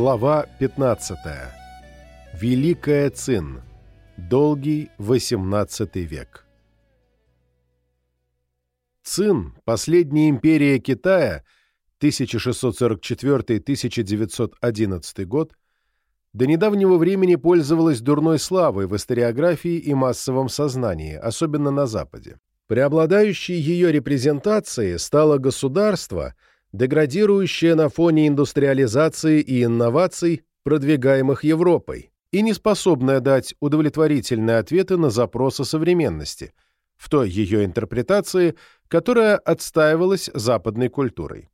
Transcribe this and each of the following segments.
Глава 15. Великая Цин. Долгий XVIII век. Цин, последняя империя Китая, 1644-1911 год, до недавнего времени пользовалась дурной славой в историографии и массовом сознании, особенно на Западе. Преобладающей ее репрезентацией стало государство – деградирующая на фоне индустриализации и инноваций, продвигаемых Европой, и не способная дать удовлетворительные ответы на запросы современности, в той ее интерпретации, которая отстаивалась западной культурой.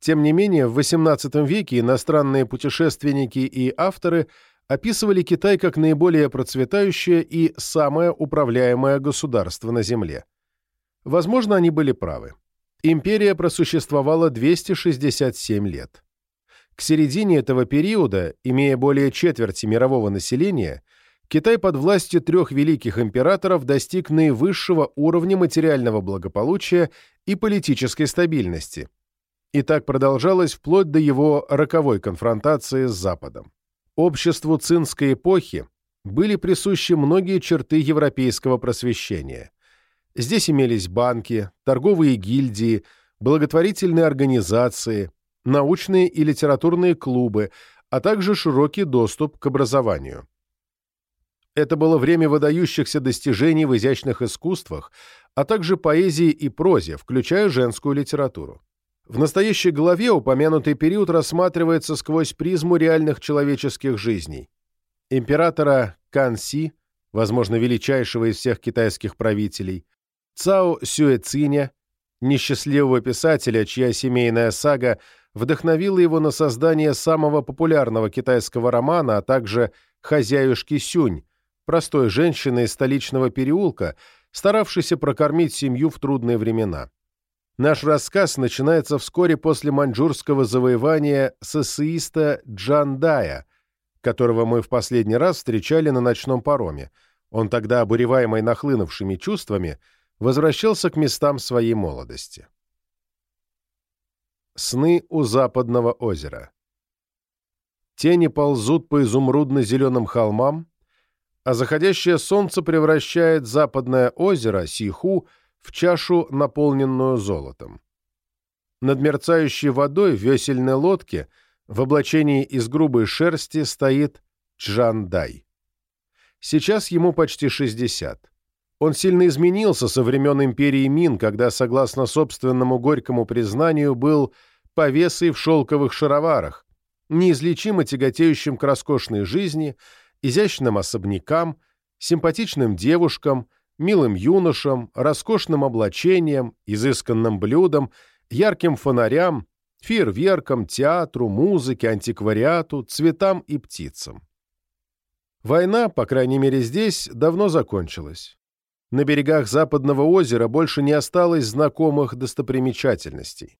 Тем не менее, в XVIII веке иностранные путешественники и авторы описывали Китай как наиболее процветающее и самое управляемое государство на Земле. Возможно, они были правы. Империя просуществовала 267 лет. К середине этого периода, имея более четверти мирового населения, Китай под властью трех великих императоров достиг наивысшего уровня материального благополучия и политической стабильности. И так продолжалось вплоть до его роковой конфронтации с Западом. Обществу цинской эпохи были присущи многие черты европейского просвещения. Здесь имелись банки, торговые гильдии, благотворительные организации, научные и литературные клубы, а также широкий доступ к образованию. Это было время выдающихся достижений в изящных искусствах, а также поэзии и прозе, включая женскую литературу. В настоящей главе упомянутый период рассматривается сквозь призму реальных человеческих жизней. Императора Канси, возможно, величайшего из всех китайских правителей, Цао Сюэциня, несчастливого писателя, чья семейная сага вдохновила его на создание самого популярного китайского романа, а также «Хозяюшки Сюнь», простой женщины из столичного переулка, старавшейся прокормить семью в трудные времена. Наш рассказ начинается вскоре после маньчжурского завоевания сессеиста Джандая, которого мы в последний раз встречали на ночном пароме. Он тогда, обуреваемый нахлынувшими чувствами, возвращался к местам своей молодости. Сны у западного озера. Тени ползут по изумрудно-зеленым холмам, а заходящее солнце превращает западное озеро Сиху в чашу, наполненную золотом. Над мерцающей водой в весельной лодке в облачении из грубой шерсти стоит Чжандай. Сейчас ему почти 60. Он сильно изменился со времен империи Мин, когда, согласно собственному горькому признанию, был повесой в шелковых шароварах, неизлечимо тяготеющим к роскошной жизни, изящным особнякам, симпатичным девушкам, милым юношам, роскошным облачением, изысканным блюдам, ярким фонарям, фейерверкам, театру, музыке, антиквариату, цветам и птицам. Война, по крайней мере здесь, давно закончилась на берегах Западного озера больше не осталось знакомых достопримечательностей.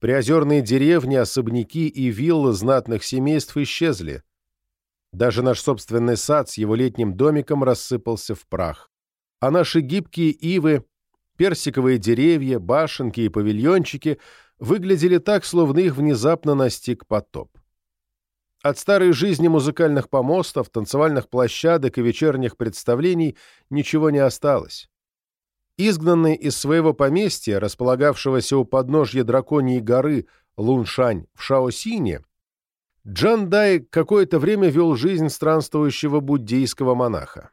Приозерные деревни, особняки и виллы знатных семейств исчезли. Даже наш собственный сад с его летним домиком рассыпался в прах. А наши гибкие ивы, персиковые деревья, башенки и павильончики выглядели так, словно их внезапно настиг потоп. От старой жизни музыкальных помостов, танцевальных площадок и вечерних представлений ничего не осталось. Изгнанный из своего поместья, располагавшегося у подножья драконьей горы Луншань в Шаосине, Джан Дай какое-то время вел жизнь странствующего буддийского монаха.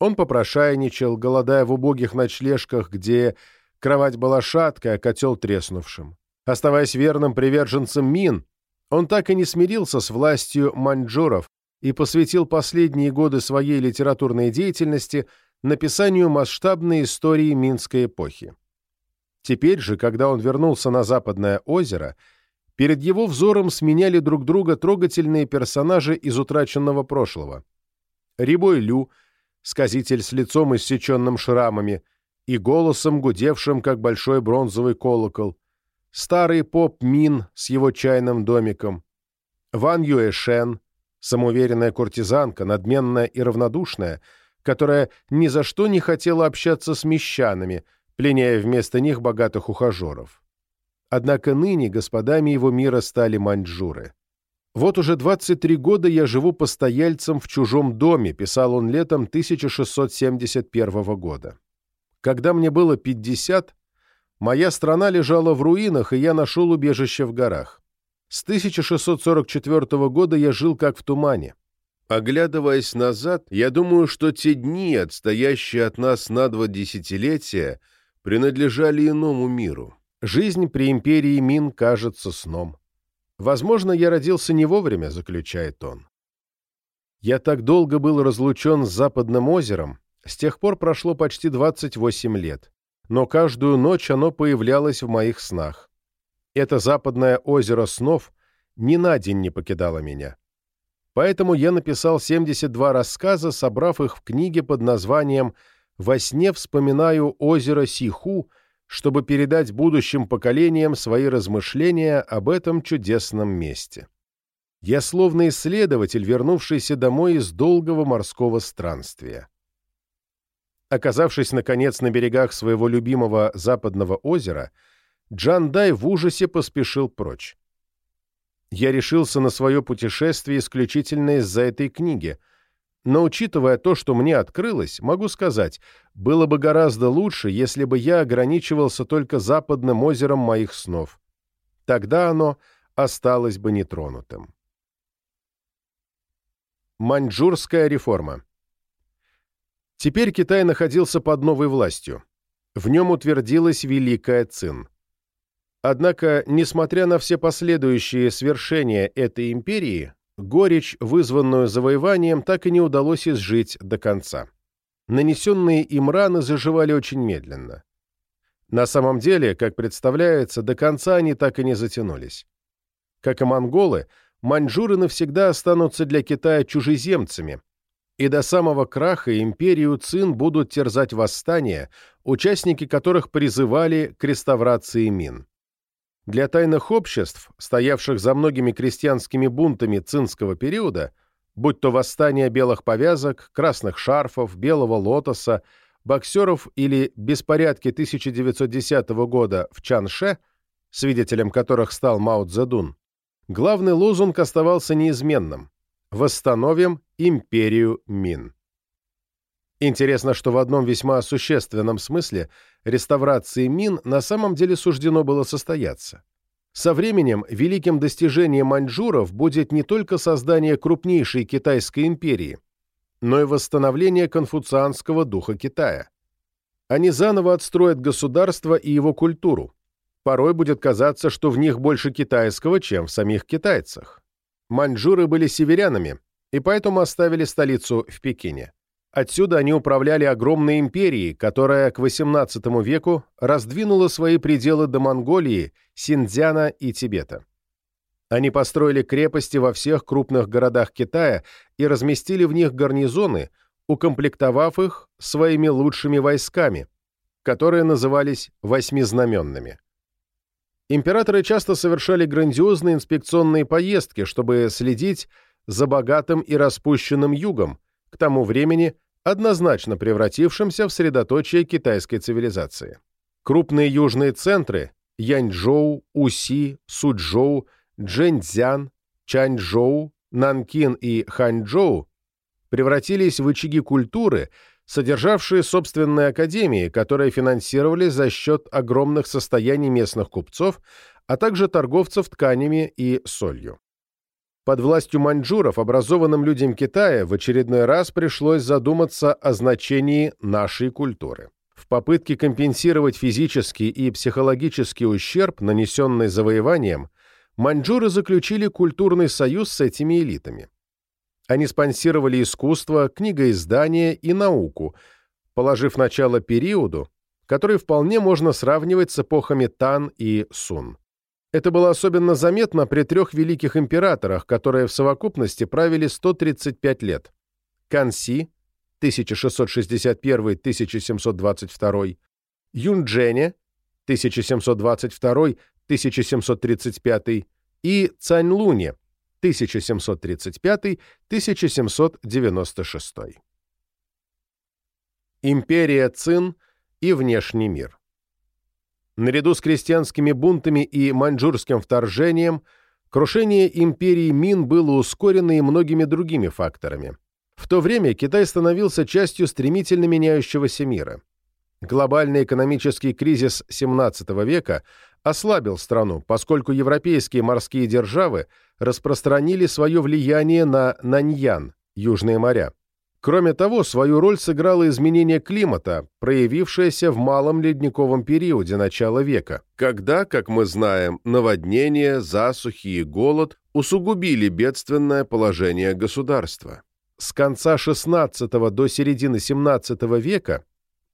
Он попрошайничал, голодая в убогих ночлежках, где кровать была шаткая, а котел треснувшим. Оставаясь верным приверженцем Мин, он так и не смирился с властью маньчжуров и посвятил последние годы своей литературной деятельности написанию масштабной истории Минской эпохи. Теперь же, когда он вернулся на Западное озеро, перед его взором сменяли друг друга трогательные персонажи из утраченного прошлого. Рябой Лю, сказитель с лицом иссеченным шрамами и голосом, гудевшим, как большой бронзовый колокол, старый поп Мин с его чайным домиком, Ван Юэшен, самоуверенная куртизанка, надменная и равнодушная, которая ни за что не хотела общаться с мещанами, пленяя вместо них богатых ухажеров. Однако ныне господами его мира стали маньчжуры. «Вот уже 23 года я живу постояльцем в чужом доме», писал он летом 1671 года. «Когда мне было 50, моя страна лежала в руинах, и я нашел убежище в горах. С 1644 года я жил как в тумане. Оглядываясь назад, я думаю, что те дни, отстоящие от нас на два десятилетия, принадлежали иному миру. Жизнь при империи Мин кажется сном. Возможно, я родился не вовремя, заключает он. Я так долго был разлучен с Западным озером, с тех пор прошло почти 28 лет, но каждую ночь оно появлялось в моих снах. Это Западное озеро снов ни на день не покидало меня. Поэтому я написал 72 рассказа, собрав их в книге под названием «Во сне вспоминаю озеро Сиху», чтобы передать будущим поколениям свои размышления об этом чудесном месте. Я словно исследователь, вернувшийся домой из долгого морского странствия. Оказавшись, наконец, на берегах своего любимого западного озера, Джан Дай в ужасе поспешил прочь. Я решился на свое путешествие исключительно из-за этой книги — но учитывая то, что мне открылось, могу сказать, было бы гораздо лучше, если бы я ограничивался только западным озером моих снов. Тогда оно осталось бы нетронутым. Маньчжурская реформа Теперь Китай находился под новой властью. В нем утвердилась Великая Цин. Однако, несмотря на все последующие свершения этой империи, Горечь, вызванную завоеванием, так и не удалось изжить до конца. Нанесенные им раны заживали очень медленно. На самом деле, как представляется, до конца они так и не затянулись. Как и монголы, маньчжуры навсегда останутся для Китая чужеземцами, и до самого краха империю Цин будут терзать восстания, участники которых призывали к реставрации Мин. Для тайных обществ, стоявших за многими крестьянскими бунтами цинского периода, будь то восстание белых повязок, красных шарфов, белого лотоса, боксеров или беспорядки 1910 года в Чанше, свидетелем которых стал Мао Цзэдун, главный лозунг оставался неизменным – «Восстановим империю Мин». Интересно, что в одном весьма существенном смысле реставрации Мин на самом деле суждено было состояться. Со временем великим достижением маньчжуров будет не только создание крупнейшей Китайской империи, но и восстановление конфуцианского духа Китая. Они заново отстроят государство и его культуру. Порой будет казаться, что в них больше китайского, чем в самих китайцах. Маньчжуры были северянами, и поэтому оставили столицу в Пекине. Отсюда они управляли огромной империей, которая к XVIII веку раздвинула свои пределы до Монголии, Синьцзяна и Тибета. Они построили крепости во всех крупных городах Китая и разместили в них гарнизоны, укомплектовав их своими лучшими войсками, которые назывались «восьмизнаменными». Императоры часто совершали грандиозные инспекционные поездки, чтобы следить за богатым и распущенным югом, к тому времени однозначно превратившимся в средоточие китайской цивилизации. Крупные южные центры – Яньчжоу, Уси, Суджоу, Джэньцзян, Чанчжоу, Нанкин и Ханчжоу – превратились в очаги культуры, содержавшие собственные академии, которые финансировались за счет огромных состояний местных купцов, а также торговцев тканями и солью. Под властью маньчжуров образованным людям Китая в очередной раз пришлось задуматься о значении нашей культуры. В попытке компенсировать физический и психологический ущерб, нанесенный завоеванием, маньчжуры заключили культурный союз с этими элитами. Они спонсировали искусство, книгоиздание и науку, положив начало периоду, который вполне можно сравнивать с эпохами Тан и Сун. Это было особенно заметно при трех великих императорах, которые в совокупности правили 135 лет. Канси 1661-1722, Юнджене 1722-1735 и Цаньлуне 1735-1796. Империя Цин и внешний мир Наряду с крестьянскими бунтами и маньчжурским вторжением Крушение империи Мин было ускорено и многими другими факторами. В то время Китай становился частью стремительно меняющегося мира. Глобальный экономический кризис XVII века ослабил страну, поскольку европейские морские державы распространили свое влияние на Наньян, Южные моря. Кроме того, свою роль сыграло изменение климата, проявившееся в малом ледниковом периоде начала века, когда, как мы знаем, наводнения, засухи и голод усугубили бедственное положение государства. С конца XVI до середины XVII века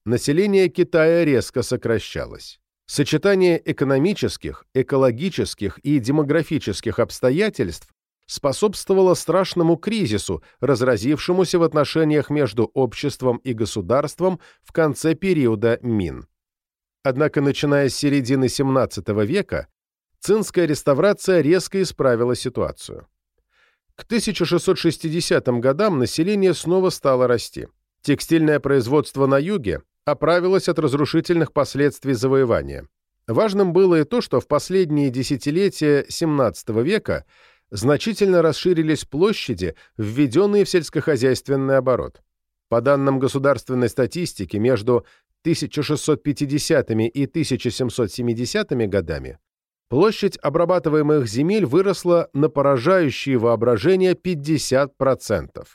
население Китая резко сокращалось. Сочетание экономических, экологических и демографических обстоятельств способствовало страшному кризису, разразившемуся в отношениях между обществом и государством в конце периода Мин. Однако, начиная с середины XVII века, цинская реставрация резко исправила ситуацию. К 1660 годам население снова стало расти. Текстильное производство на юге оправилось от разрушительных последствий завоевания. Важным было и то, что в последние десятилетия XVII века – значительно расширились площади, введенные в сельскохозяйственный оборот. По данным государственной статистики, между 1650 и 1770 годами площадь обрабатываемых земель выросла на поражающие воображение 50%.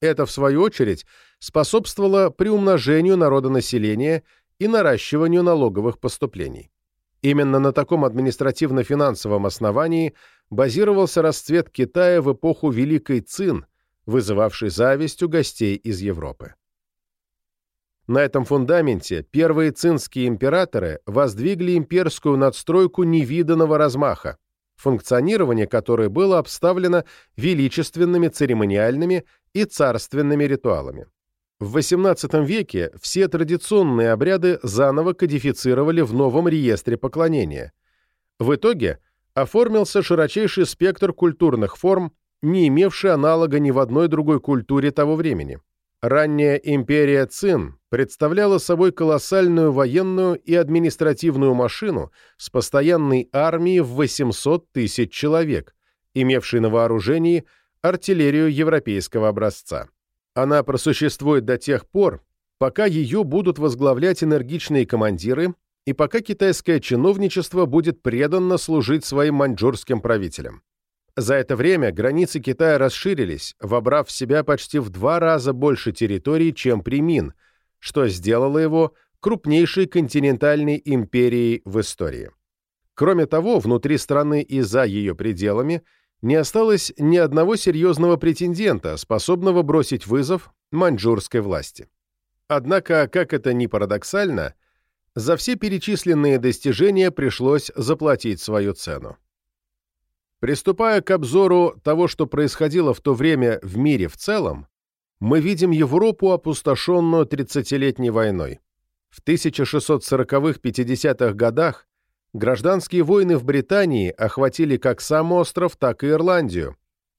Это, в свою очередь, способствовало приумножению народонаселения и наращиванию налоговых поступлений. Именно на таком административно-финансовом основании базировался расцвет Китая в эпоху Великой Цин, вызывавший зависть у гостей из Европы. На этом фундаменте первые цинские императоры воздвигли имперскую надстройку невиданного размаха, функционирование которой было обставлено величественными церемониальными и царственными ритуалами. В XVIII веке все традиционные обряды заново кодифицировали в новом реестре поклонения. В итоге оформился широчайший спектр культурных форм, не имевший аналога ни в одной другой культуре того времени. Ранняя империя Цин представляла собой колоссальную военную и административную машину с постоянной армией в 800 тысяч человек, имевшей на вооружении артиллерию европейского образца. Она просуществует до тех пор, пока ее будут возглавлять энергичные командиры и пока китайское чиновничество будет преданно служить своим маньчжурским правителям. За это время границы Китая расширились, вобрав в себя почти в два раза больше территорий, чем при Мин, что сделало его крупнейшей континентальной империей в истории. Кроме того, внутри страны и за ее пределами – не осталось ни одного серьезного претендента, способного бросить вызов маньчжурской власти. Однако, как это ни парадоксально, за все перечисленные достижения пришлось заплатить свою цену. Приступая к обзору того, что происходило в то время в мире в целом, мы видим Европу, опустошенную 30-летней войной. В 1640-50-х годах Гражданские войны в Британии охватили как сам остров, так и Ирландию,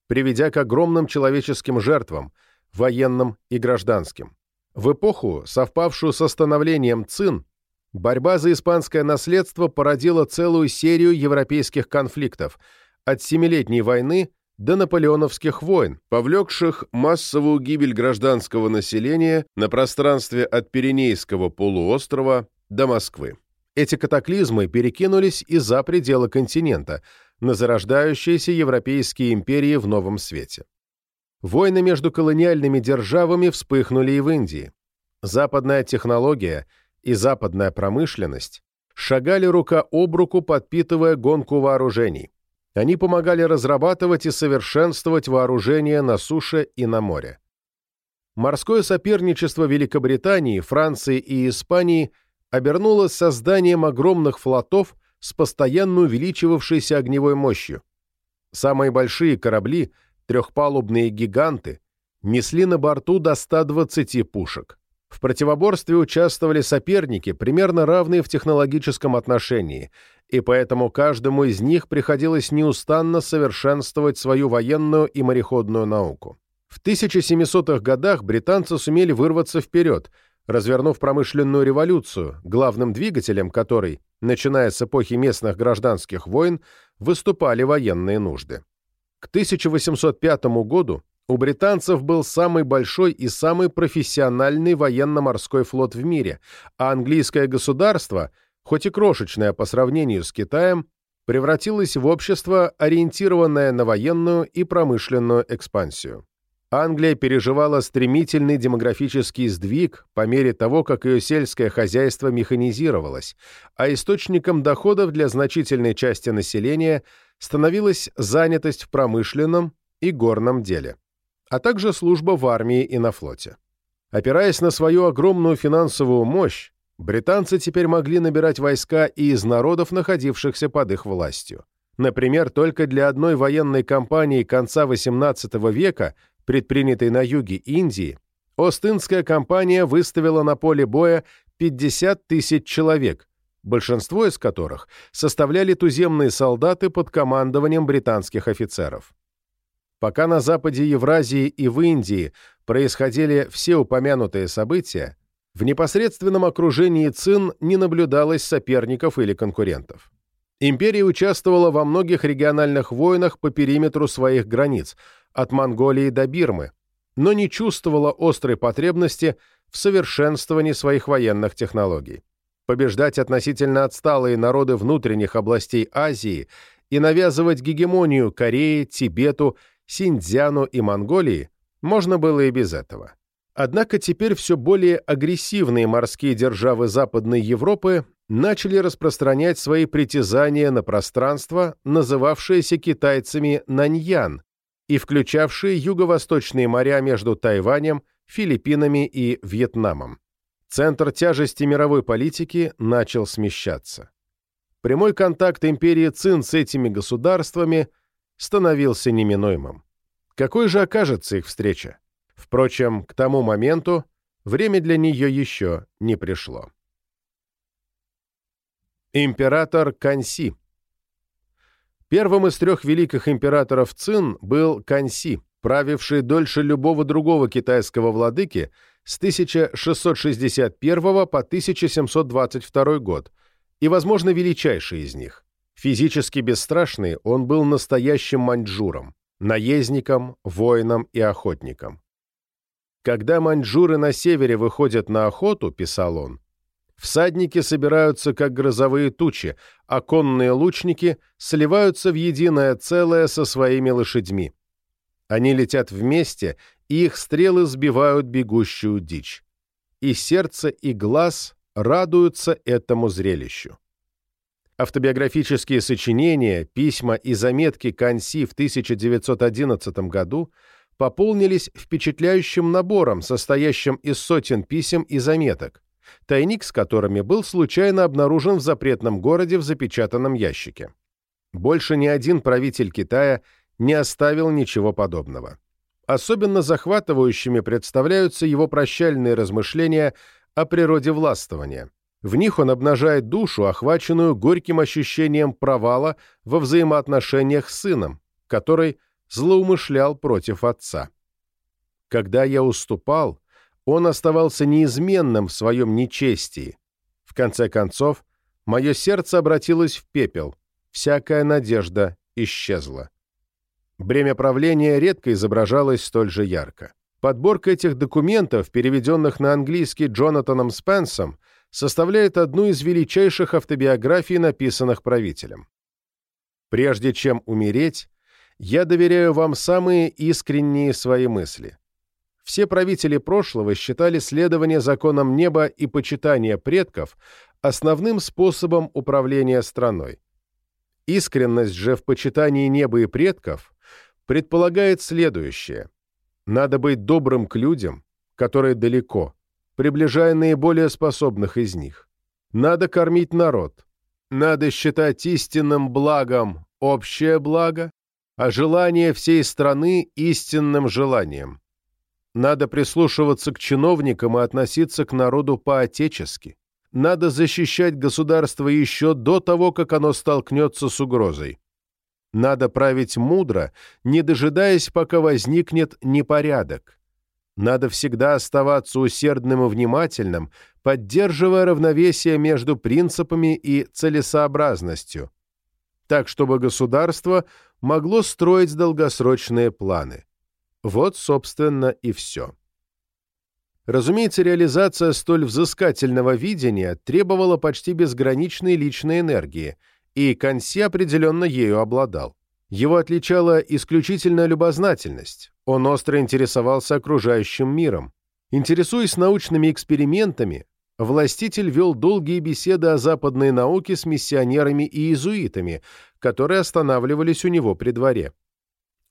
приведя к огромным человеческим жертвам, военным и гражданским. В эпоху, совпавшую со становлением ЦИН, борьба за испанское наследство породила целую серию европейских конфликтов, от Семилетней войны до наполеоновских войн, повлекших массовую гибель гражданского населения на пространстве от Пиренейского полуострова до Москвы. Эти катаклизмы перекинулись и за пределы континента, на зарождающиеся европейские империи в новом свете. Войны между колониальными державами вспыхнули и в Индии. Западная технология и западная промышленность шагали рука об руку, подпитывая гонку вооружений. Они помогали разрабатывать и совершенствовать вооружения на суше и на море. Морское соперничество Великобритании, Франции и Испании – обернулось созданием огромных флотов с постоянно увеличивавшейся огневой мощью. Самые большие корабли, трехпалубные гиганты, несли на борту до 120 пушек. В противоборстве участвовали соперники, примерно равные в технологическом отношении, и поэтому каждому из них приходилось неустанно совершенствовать свою военную и мореходную науку. В 1700-х годах британцы сумели вырваться вперед – развернув промышленную революцию, главным двигателем которой начиная с эпохи местных гражданских войн, выступали военные нужды. К 1805 году у британцев был самый большой и самый профессиональный военно-морской флот в мире, а английское государство, хоть и крошечное по сравнению с Китаем, превратилось в общество, ориентированное на военную и промышленную экспансию. Англия переживала стремительный демографический сдвиг по мере того, как ее сельское хозяйство механизировалось, а источником доходов для значительной части населения становилась занятость в промышленном и горном деле, а также служба в армии и на флоте. Опираясь на свою огромную финансовую мощь, британцы теперь могли набирать войска и из народов, находившихся под их властью. Например, только для одной военной кампании конца XVIII века предпринятой на юге Индии, Ост-Индская компания выставила на поле боя 50 тысяч человек, большинство из которых составляли туземные солдаты под командованием британских офицеров. Пока на западе Евразии и в Индии происходили все упомянутые события, в непосредственном окружении Цин не наблюдалось соперников или конкурентов. Империя участвовала во многих региональных войнах по периметру своих границ – от Монголии до Бирмы, но не чувствовала острой потребности в совершенствовании своих военных технологий. Побеждать относительно отсталые народы внутренних областей Азии и навязывать гегемонию Корее, Тибету, Синьцзяну и Монголии можно было и без этого. Однако теперь все более агрессивные морские державы Западной Европы начали распространять свои притязания на пространство, называвшееся китайцами Наньян, и включавшие юго-восточные моря между Тайванем, Филиппинами и Вьетнамом. Центр тяжести мировой политики начал смещаться. Прямой контакт империи Цин с этими государствами становился неминуемым. Какой же окажется их встреча? Впрочем, к тому моменту время для нее еще не пришло. Император Канси Первым из трех великих императоров Цин был Канси, правивший дольше любого другого китайского владыки с 1661 по 1722 год и, возможно, величайший из них. Физически бесстрашный, он был настоящим маньчжуром, наездником, воином и охотником. «Когда маньчжуры на севере выходят на охоту», — писал он, Всадники собираются, как грозовые тучи, а конные лучники сливаются в единое целое со своими лошадьми. Они летят вместе, и их стрелы сбивают бегущую дичь. И сердце, и глаз радуются этому зрелищу. Автобиографические сочинения, письма и заметки Канси в 1911 году пополнились впечатляющим набором, состоящим из сотен писем и заметок, тайник с которыми был случайно обнаружен в запретном городе в запечатанном ящике. Больше ни один правитель Китая не оставил ничего подобного. Особенно захватывающими представляются его прощальные размышления о природе властвования. В них он обнажает душу, охваченную горьким ощущением провала во взаимоотношениях с сыном, который злоумышлял против отца. «Когда я уступал, он оставался неизменным в своем нечестии. В конце концов, мое сердце обратилось в пепел, всякая надежда исчезла. Бремя правления редко изображалось столь же ярко. Подборка этих документов, переведенных на английский Джонатаном Спенсом, составляет одну из величайших автобиографий, написанных правителем. Прежде чем умереть, я доверяю вам самые искренние свои мысли. Все правители прошлого считали следование законам неба и почитание предков основным способом управления страной. Искренность же в почитании неба и предков предполагает следующее. Надо быть добрым к людям, которые далеко, приближая наиболее способных из них. Надо кормить народ. Надо считать истинным благом общее благо, а желание всей страны истинным желанием. Надо прислушиваться к чиновникам и относиться к народу по-отечески. Надо защищать государство еще до того, как оно столкнется с угрозой. Надо править мудро, не дожидаясь, пока возникнет непорядок. Надо всегда оставаться усердным и внимательным, поддерживая равновесие между принципами и целесообразностью, так чтобы государство могло строить долгосрочные планы. Вот, собственно, и все. Разумеется, реализация столь взыскательного видения требовала почти безграничной личной энергии, и Канси определенно ею обладал. Его отличала исключительная любознательность, он остро интересовался окружающим миром. Интересуясь научными экспериментами, властитель вел долгие беседы о западной науке с миссионерами и иезуитами, которые останавливались у него при дворе.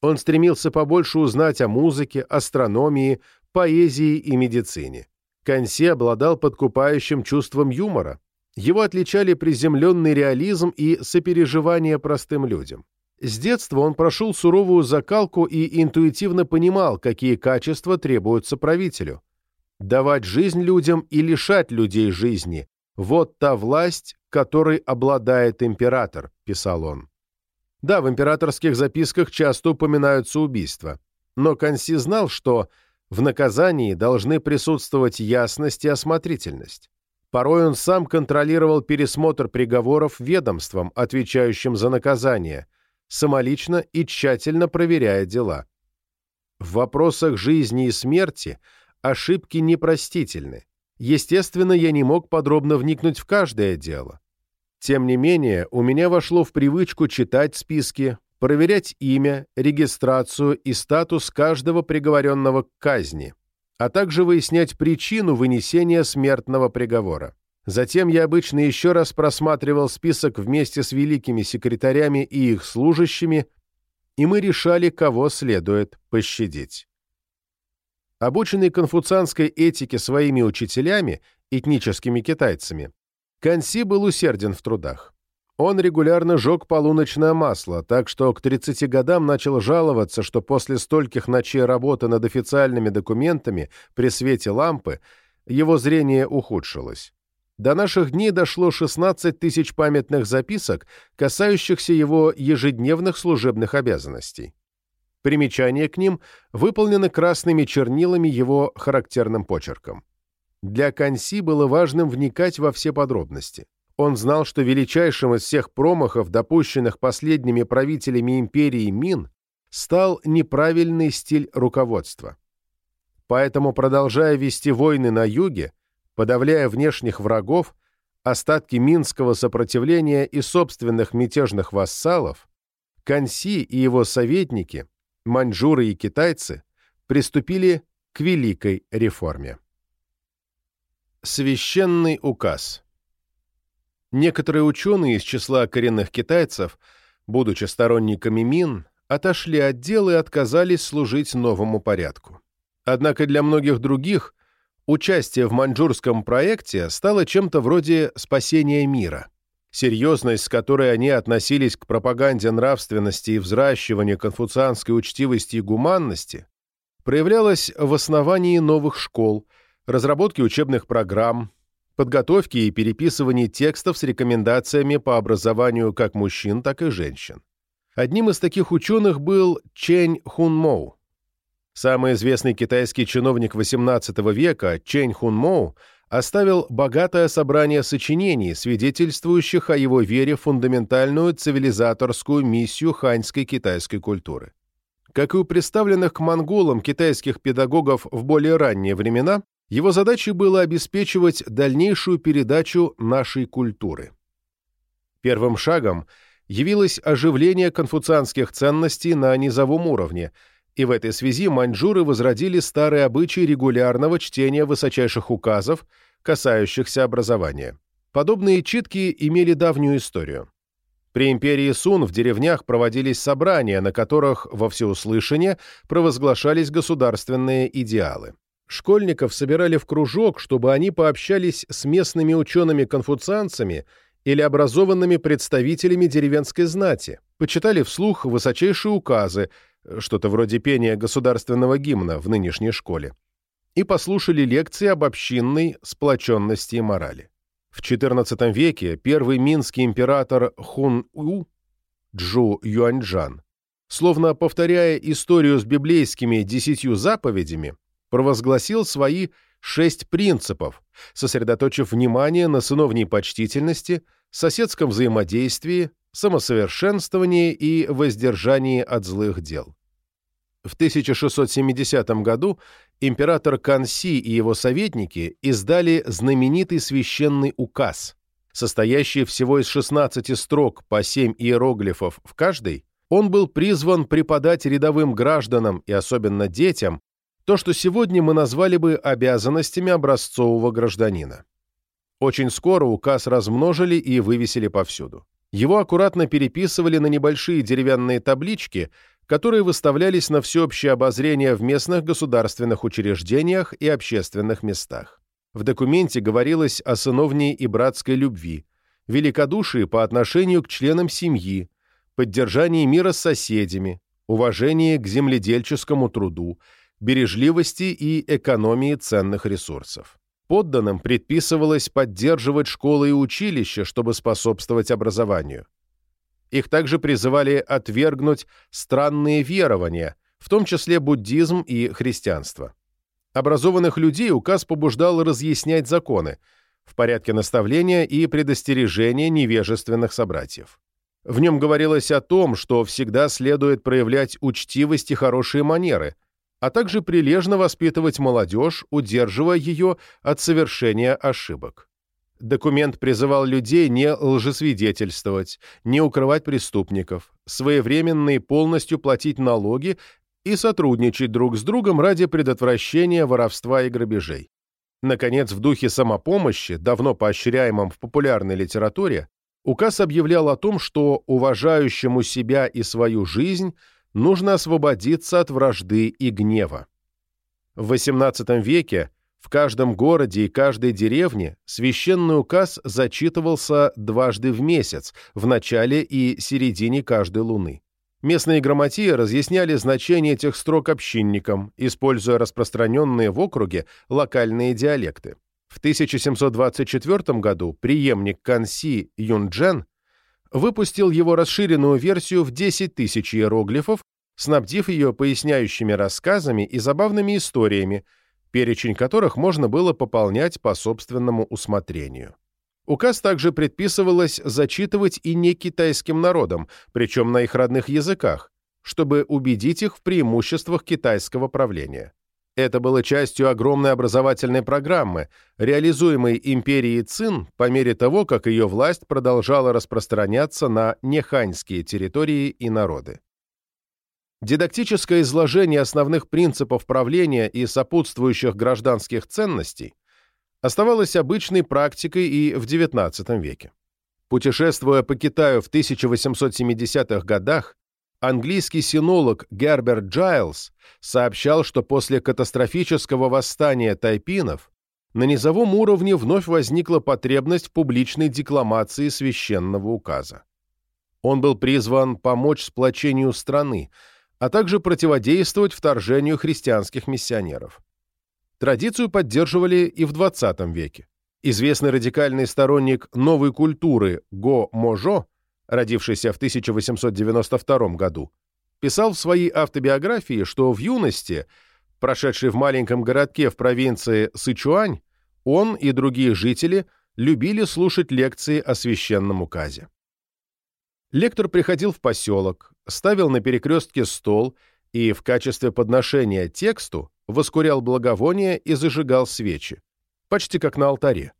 Он стремился побольше узнать о музыке, астрономии, поэзии и медицине. Канси обладал подкупающим чувством юмора. Его отличали приземленный реализм и сопереживание простым людям. С детства он прошел суровую закалку и интуитивно понимал, какие качества требуются правителю. Давать жизнь людям и лишать людей жизни – вот та власть, которой обладает император, писал он. Да, в императорских записках часто упоминаются убийства, но Канси знал, что в наказании должны присутствовать ясность и осмотрительность. Порой он сам контролировал пересмотр приговоров ведомством, отвечающим за наказание, самолично и тщательно проверяя дела. В вопросах жизни и смерти ошибки непростительны. Естественно, я не мог подробно вникнуть в каждое дело. Тем не менее, у меня вошло в привычку читать списки, проверять имя, регистрацию и статус каждого приговоренного к казни, а также выяснять причину вынесения смертного приговора. Затем я обычно еще раз просматривал список вместе с великими секретарями и их служащими, и мы решали, кого следует пощадить. Обученный конфуцианской этике своими учителями, этническими китайцами, Канси был усерден в трудах. Он регулярно жег полуночное масло, так что к 30 годам начал жаловаться, что после стольких ночей работы над официальными документами при свете лампы его зрение ухудшилось. До наших дней дошло 16 тысяч памятных записок, касающихся его ежедневных служебных обязанностей. Примечания к ним выполнены красными чернилами его характерным почерком. Для Канси было важным вникать во все подробности. Он знал, что величайшим из всех промахов, допущенных последними правителями империи Мин, стал неправильный стиль руководства. Поэтому, продолжая вести войны на юге, подавляя внешних врагов, остатки минского сопротивления и собственных мятежных вассалов, Канси и его советники, маньчжуры и китайцы, приступили к великой реформе. Священный указ Некоторые ученые из числа коренных китайцев, будучи сторонниками Мин, отошли от дел и отказались служить новому порядку. Однако для многих других участие в маньчжурском проекте стало чем-то вроде спасения мира. Серьезность, с которой они относились к пропаганде нравственности и взращиванию конфуцианской учтивости и гуманности, проявлялась в основании новых школ, разработке учебных программ, подготовке и переписывании текстов с рекомендациями по образованию как мужчин, так и женщин. Одним из таких ученых был Чэнь Хун Моу. Самый известный китайский чиновник XVIII века Чэнь Хун Моу оставил богатое собрание сочинений, свидетельствующих о его вере в фундаментальную цивилизаторскую миссию ханьской китайской культуры. Как и у представленных к монголам китайских педагогов в более ранние времена, его задачей было обеспечивать дальнейшую передачу нашей культуры. Первым шагом явилось оживление конфуцианских ценностей на низовом уровне, и в этой связи маньчжуры возродили старые обычаи регулярного чтения высочайших указов, касающихся образования. Подобные читки имели давнюю историю. При империи Сун в деревнях проводились собрания, на которых во всеуслышание провозглашались государственные идеалы. Школьников собирали в кружок, чтобы они пообщались с местными учеными-конфуцианцами или образованными представителями деревенской знати, почитали вслух высочайшие указы, что-то вроде пения государственного гимна в нынешней школе, и послушали лекции об общинной сплоченности и морали. В XIV веке первый минский император Хун-У, Джу Юаньчжан, словно повторяя историю с библейскими десятью заповедями, провозгласил свои шесть принципов, сосредоточив внимание на сыновней почтительности, соседском взаимодействии, самосовершенствовании и воздержании от злых дел. В 1670 году император Канси и его советники издали знаменитый священный указ, состоящий всего из 16 строк по 7 иероглифов в каждой, он был призван преподать рядовым гражданам и особенно детям то, что сегодня мы назвали бы обязанностями образцового гражданина. Очень скоро указ размножили и вывесили повсюду. Его аккуратно переписывали на небольшие деревянные таблички, которые выставлялись на всеобщее обозрение в местных государственных учреждениях и общественных местах. В документе говорилось о сыновней и братской любви, великодушии по отношению к членам семьи, поддержании мира с соседями, уважении к земледельческому труду, бережливости и экономии ценных ресурсов. Подданным предписывалось поддерживать школы и училища, чтобы способствовать образованию. Их также призывали отвергнуть странные верования, в том числе буддизм и христианство. Образованных людей указ побуждал разъяснять законы в порядке наставления и предостережения невежественных собратьев. В нем говорилось о том, что всегда следует проявлять учтивость и хорошие манеры, а также прилежно воспитывать молодежь, удерживая ее от совершения ошибок. Документ призывал людей не лжесвидетельствовать, не укрывать преступников, своевременно и полностью платить налоги и сотрудничать друг с другом ради предотвращения воровства и грабежей. Наконец, в духе самопомощи, давно поощряемом в популярной литературе, указ объявлял о том, что уважающему себя и свою жизнь нужно освободиться от вражды и гнева. В XVIII веке в каждом городе и каждой деревне священный указ зачитывался дважды в месяц, в начале и середине каждой луны. Местные грамотеи разъясняли значение этих строк общинникам, используя распространенные в округе локальные диалекты. В 1724 году преемник Канси Юнджен выпустил его расширенную версию в 10 тысяч иероглифов, снабдив ее поясняющими рассказами и забавными историями, перечень которых можно было пополнять по собственному усмотрению. Указ также предписывалось зачитывать и не китайским народам, причем на их родных языках, чтобы убедить их в преимуществах китайского правления. Это было частью огромной образовательной программы, реализуемой империей Цин по мере того, как ее власть продолжала распространяться на неханьские территории и народы. Дидактическое изложение основных принципов правления и сопутствующих гражданских ценностей оставалось обычной практикой и в XIX веке. Путешествуя по Китаю в 1870-х годах, английский синолог Герберт Джайлз сообщал, что после катастрофического восстания тайпинов на низовом уровне вновь возникла потребность в публичной декламации священного указа. Он был призван помочь сплочению страны, а также противодействовать вторжению христианских миссионеров. Традицию поддерживали и в XX веке. Известный радикальный сторонник новой культуры Го Можо, родившийся в 1892 году, писал в своей автобиографии, что в юности, прошедший в маленьком городке в провинции Сычуань, он и другие жители любили слушать лекции о священном указе. Лектор приходил в поселок, ставил на перекрестке стол и в качестве подношения тексту воскурял благовония и зажигал свечи, почти как на алтаре.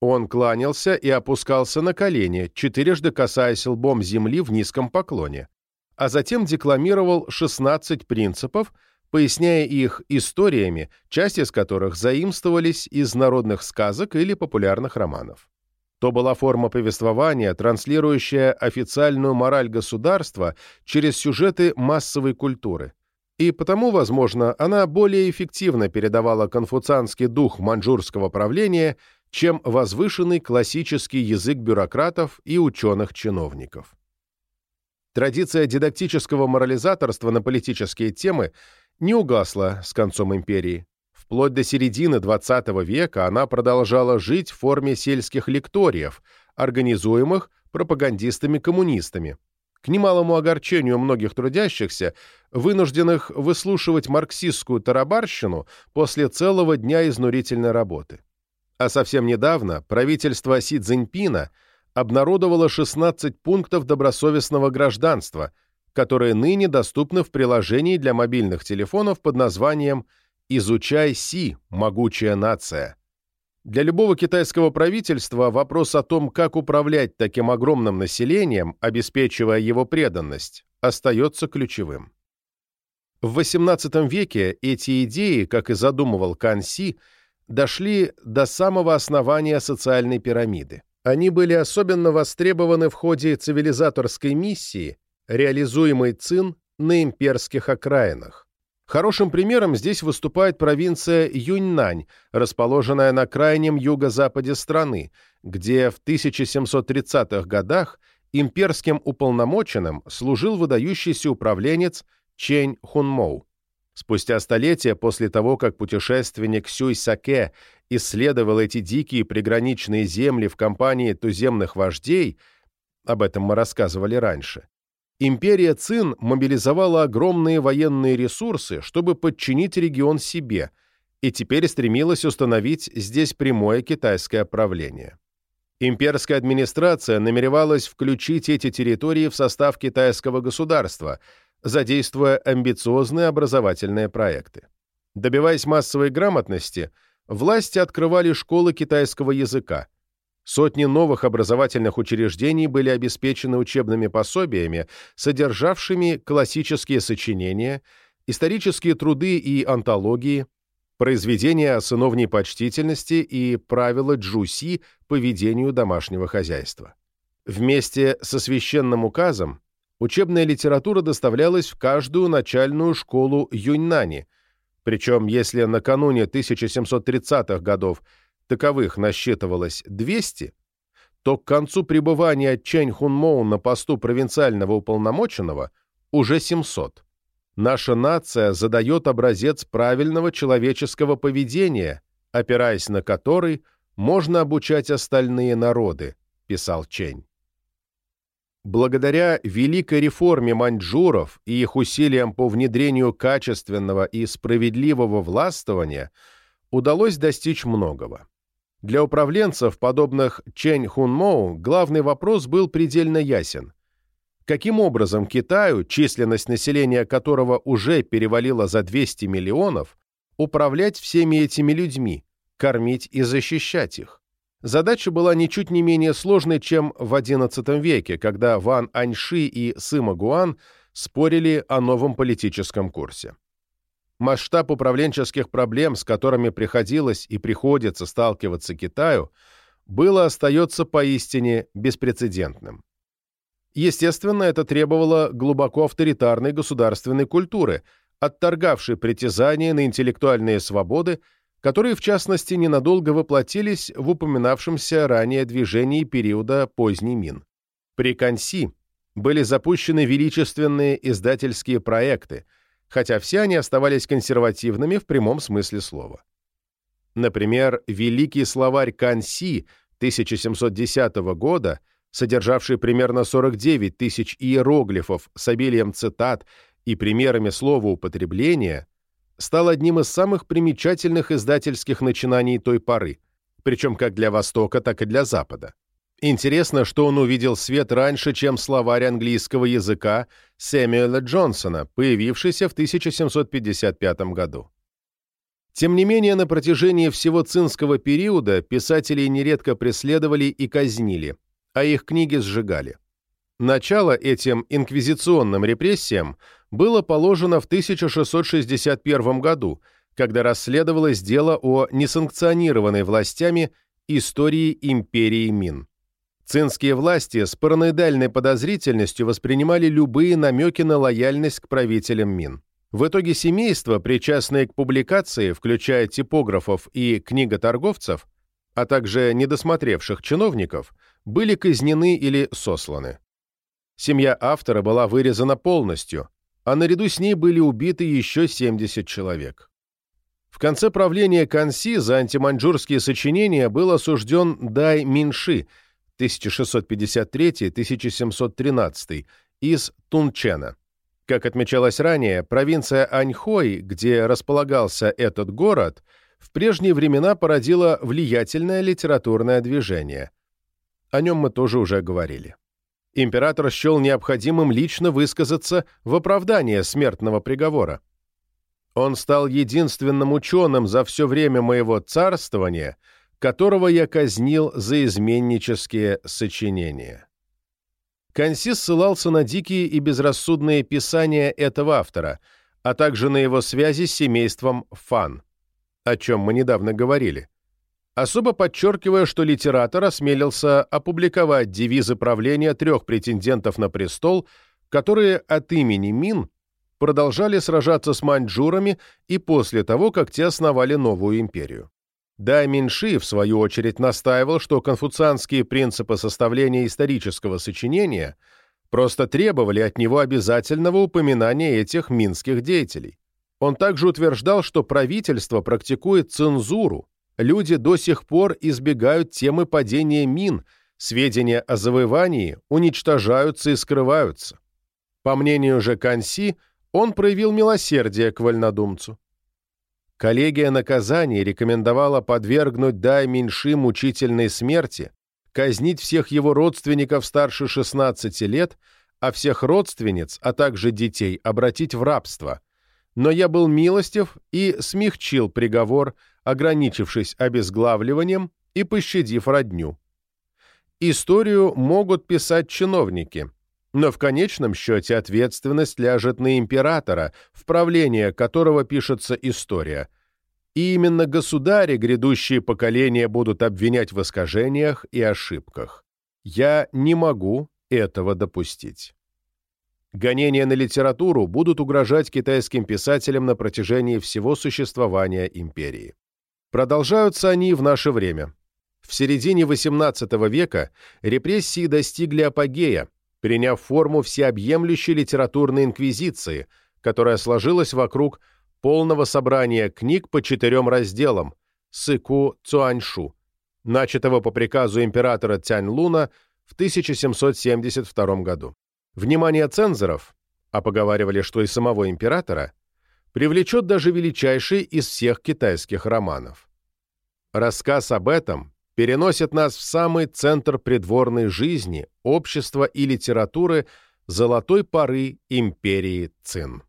Он кланялся и опускался на колени, четырежды касаясь лбом земли в низком поклоне, а затем декламировал 16 принципов, поясняя их историями, часть из которых заимствовались из народных сказок или популярных романов. То была форма повествования, транслирующая официальную мораль государства через сюжеты массовой культуры. И потому, возможно, она более эффективно передавала конфуцианский дух маньчжурского правления, чем возвышенный классический язык бюрократов и ученых-чиновников. Традиция дидактического морализаторства на политические темы не угасла с концом империи. Вплоть до середины XX века она продолжала жить в форме сельских лекториев, организуемых пропагандистами-коммунистами. К немалому огорчению многих трудящихся, вынужденных выслушивать марксистскую тарабарщину после целого дня изнурительной работы. А совсем недавно правительство Си Цзиньпина обнародовало 16 пунктов добросовестного гражданства, которые ныне доступны в приложении для мобильных телефонов под названием «Изучай Си, могучая нация». Для любого китайского правительства вопрос о том, как управлять таким огромным населением, обеспечивая его преданность, остается ключевым. В XVIII веке эти идеи, как и задумывал Кан Си, дошли до самого основания социальной пирамиды. Они были особенно востребованы в ходе цивилизаторской миссии, реализуемой ЦИН на имперских окраинах. Хорошим примером здесь выступает провинция Юньнань, расположенная на крайнем юго-западе страны, где в 1730-х годах имперским уполномоченным служил выдающийся управленец Чэнь Хунмоу. Спустя столетия после того, как путешественник Сюй Саке исследовал эти дикие приграничные земли в компании туземных вождей, об этом мы рассказывали раньше, Империя Цин мобилизовала огромные военные ресурсы, чтобы подчинить регион себе, и теперь стремилась установить здесь прямое китайское правление. Имперская администрация намеревалась включить эти территории в состав китайского государства, задействуя амбициозные образовательные проекты. Добиваясь массовой грамотности, власти открывали школы китайского языка – Сотни новых образовательных учреждений были обеспечены учебными пособиями, содержавшими классические сочинения, исторические труды и антологии, произведения о сыновней почтительности и правила джуси по ведению домашнего хозяйства. Вместе со священным указом учебная литература доставлялась в каждую начальную школу Юньнани, причем если накануне 1730-х годов таковых насчитывалось 200, то к концу пребывания Чэнь Хунмоу на посту провинциального уполномоченного уже 700. Наша нация задает образец правильного человеческого поведения, опираясь на который можно обучать остальные народы, писал Чэнь. Благодаря великой реформе маньчжуров и их усилиям по внедрению качественного и справедливого властвования удалось достичь многого. Для управленцев, подобных Чэнь Хунмоу, главный вопрос был предельно ясен. Каким образом Китаю, численность населения которого уже перевалила за 200 миллионов, управлять всеми этими людьми, кормить и защищать их? Задача была ничуть не менее сложной, чем в XI веке, когда Ван Аньши и Сыма Гуан спорили о новом политическом курсе. Масштаб управленческих проблем, с которыми приходилось и приходится сталкиваться Китаю, было остается поистине беспрецедентным. Естественно, это требовало глубоко авторитарной государственной культуры, отторгавшей притязания на интеллектуальные свободы, которые, в частности, ненадолго воплотились в упоминавшемся ранее движении периода поздний Мин. При Канси были запущены величественные издательские проекты – хотя все они оставались консервативными в прямом смысле слова. Например, великий словарь Канси 1710 года, содержавший примерно 49 тысяч иероглифов с обилием цитат и примерами слова употребления, стал одним из самых примечательных издательских начинаний той поры, причем как для Востока, так и для Запада. Интересно, что он увидел свет раньше, чем словарь английского языка Сэмюэла Джонсона, появившийся в 1755 году. Тем не менее, на протяжении всего цинского периода писателей нередко преследовали и казнили, а их книги сжигали. Начало этим инквизиционным репрессиям было положено в 1661 году, когда расследовалось дело о несанкционированной властями истории империи Мин. Цинские власти с параноидальной подозрительностью воспринимали любые намеки на лояльность к правителям Мин. В итоге семейства, причастные к публикации, включая типографов и книготорговцев, а также недосмотревших чиновников, были казнены или сосланы. Семья автора была вырезана полностью, а наряду с ней были убиты еще 70 человек. В конце правления Канси за антиманьчжурские сочинения был осужден Дай Минши – 1653-1713 из Тунчена. Как отмечалось ранее, провинция Аньхой, где располагался этот город, в прежние времена породила влиятельное литературное движение. О нем мы тоже уже говорили. Император счел необходимым лично высказаться в оправдание смертного приговора. Он стал единственным ученым за все время моего царствования, которого я казнил за изменнические сочинения. Конси ссылался на дикие и безрассудные писания этого автора, а также на его связи с семейством Фан, о чем мы недавно говорили, особо подчеркивая, что литератор осмелился опубликовать девизы правления трех претендентов на престол, которые от имени Мин продолжали сражаться с маньчжурами и после того, как те основали новую империю. Дай Минши, в свою очередь, настаивал, что конфуцианские принципы составления исторического сочинения просто требовали от него обязательного упоминания этих минских деятелей. Он также утверждал, что правительство практикует цензуру, люди до сих пор избегают темы падения мин, сведения о завоевании уничтожаются и скрываются. По мнению же Канси, он проявил милосердие к вольнодумцу. Коллегия наказаний рекомендовала подвергнуть Дай Миньши мучительной смерти, казнить всех его родственников старше 16 лет, а всех родственниц, а также детей обратить в рабство. Но я был милостив и смягчил приговор, ограничившись обезглавливанием и пощадив родню. Историю могут писать чиновники, но в конечном счете ответственность ляжет на императора, в правление которого пишется история. И именно государи грядущие поколения будут обвинять в искажениях и ошибках. Я не могу этого допустить. Гонения на литературу будут угрожать китайским писателям на протяжении всего существования империи. Продолжаются они в наше время. В середине XVIII века репрессии достигли апогея, приняв форму всеобъемлющей литературной инквизиции, которая сложилась вокруг полного собрания книг по четырем разделам Сыку Цуаньшу, начатого по приказу императора Тянь-Луна в 1772 году. Внимание цензоров, а поговаривали, что и самого императора, привлечет даже величайший из всех китайских романов. Рассказ об этом переносит нас в самый центр придворной жизни, общества и литературы золотой поры империи Цин.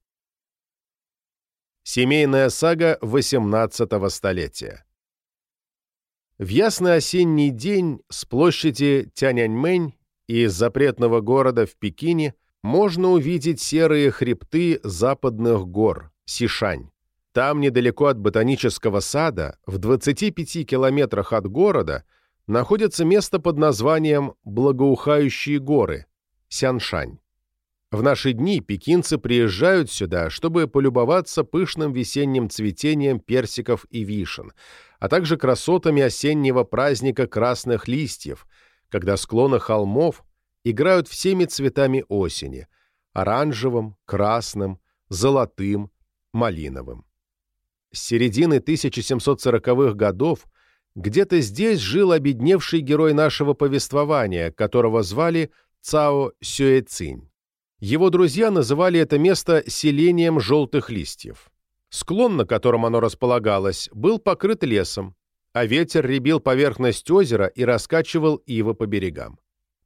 Семейная сага XVIII столетия В ясный осенний день с площади Тяньаньмэнь и из запретного города в Пекине можно увидеть серые хребты западных гор Сишань. Там, недалеко от ботанического сада, в 25 километрах от города, находится место под названием «Благоухающие горы» – Сяншань. В наши дни пекинцы приезжают сюда, чтобы полюбоваться пышным весенним цветением персиков и вишен, а также красотами осеннего праздника красных листьев, когда склоны холмов играют всеми цветами осени – оранжевым, красным, золотым, малиновым. С середины 1740-х годов где-то здесь жил обедневший герой нашего повествования, которого звали Цао Сюэцинь. Его друзья называли это место селением желтых листьев. Склон, на котором оно располагалось, был покрыт лесом, а ветер ребил поверхность озера и раскачивал ивы по берегам.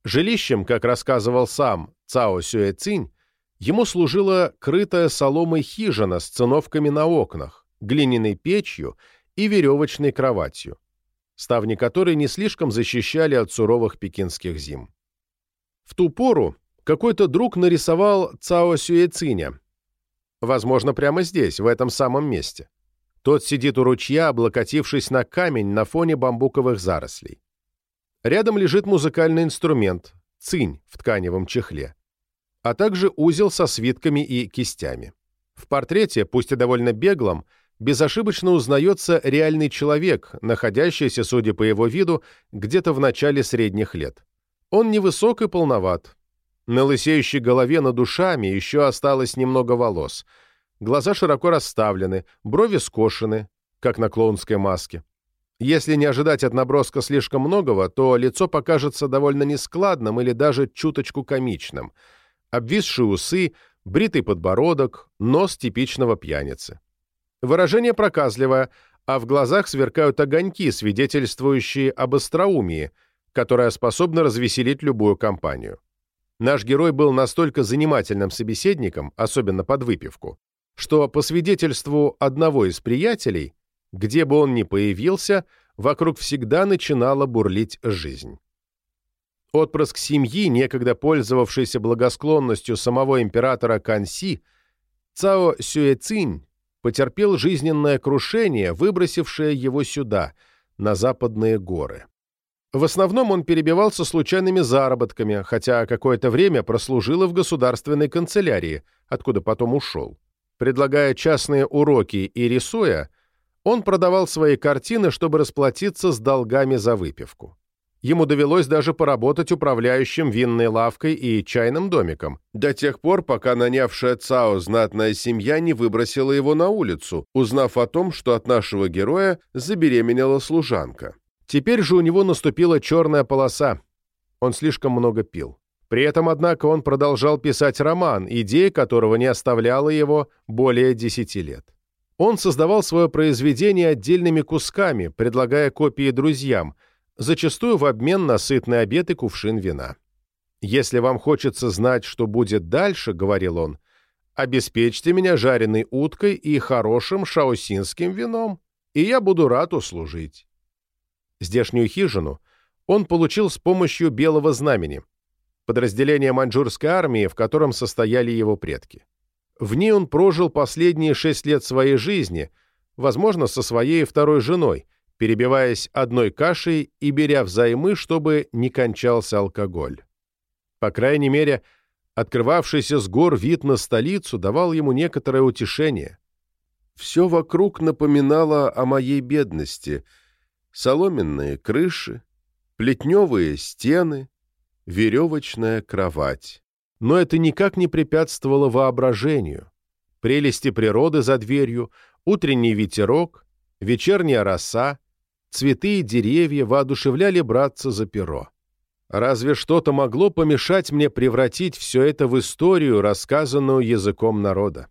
Жилищем, как рассказывал сам Цао Сюэцинь, ему служила крытая соломой хижина с циновками на окнах, глиняной печью и веревочной кроватью, ставни которой не слишком защищали от суровых пекинских зим. В ту пору какой-то друг нарисовал Цао Сюэциня, возможно, прямо здесь, в этом самом месте. Тот сидит у ручья, облокотившись на камень на фоне бамбуковых зарослей. Рядом лежит музыкальный инструмент – цинь в тканевом чехле, а также узел со свитками и кистями. В портрете, пусть и довольно беглом, безошибочно узнается реальный человек, находящийся, судя по его виду, где-то в начале средних лет. Он невысок и полноват. На лысеющей голове над душами еще осталось немного волос. Глаза широко расставлены, брови скошены, как на клоунской маске. Если не ожидать от наброска слишком многого, то лицо покажется довольно нескладным или даже чуточку комичным. Обвисшие усы, бритый подбородок, нос типичного пьяницы. Выражение проказливое, а в глазах сверкают огоньки, свидетельствующие об остроумии, которая способна развеселить любую компанию. Наш герой был настолько занимательным собеседником, особенно под выпивку, что, по свидетельству одного из приятелей, где бы он ни появился, вокруг всегда начинала бурлить жизнь. Отпрыск семьи, некогда пользовавшийся благосклонностью самого императора Канси, Цао Сюэцинь, потерпел жизненное крушение, выбросившее его сюда, на западные горы. В основном он перебивался случайными заработками, хотя какое-то время прослужил в государственной канцелярии, откуда потом ушел. Предлагая частные уроки и рисуя, он продавал свои картины, чтобы расплатиться с долгами за выпивку. Ему довелось даже поработать управляющим винной лавкой и чайным домиком, до тех пор, пока нанявшая ЦАО знатная семья не выбросила его на улицу, узнав о том, что от нашего героя забеременела служанка. Теперь же у него наступила черная полоса. Он слишком много пил. При этом, однако, он продолжал писать роман, идея которого не оставляла его более десяти лет. Он создавал свое произведение отдельными кусками, предлагая копии друзьям, зачастую в обмен на сытный обед и кувшин вина. «Если вам хочется знать, что будет дальше», — говорил он, — «обеспечьте меня жареной уткой и хорошим шаосинским вином, и я буду рад услужить». Здешнюю хижину он получил с помощью Белого Знамени, подразделения маньчжурской армии, в котором состояли его предки. В ней он прожил последние шесть лет своей жизни, возможно, со своей второй женой, перебиваясь одной кашей и беря взаймы, чтобы не кончался алкоголь. По крайней мере, открывавшийся с гор вид на столицу давал ему некоторое утешение. Все вокруг напоминало о моей бедности. Соломенные крыши, плетневые стены, веревочная кровать но это никак не препятствовало воображению. Прелести природы за дверью, утренний ветерок, вечерняя роса, цветы и деревья воодушевляли браться за перо. Разве что-то могло помешать мне превратить все это в историю, рассказанную языком народа?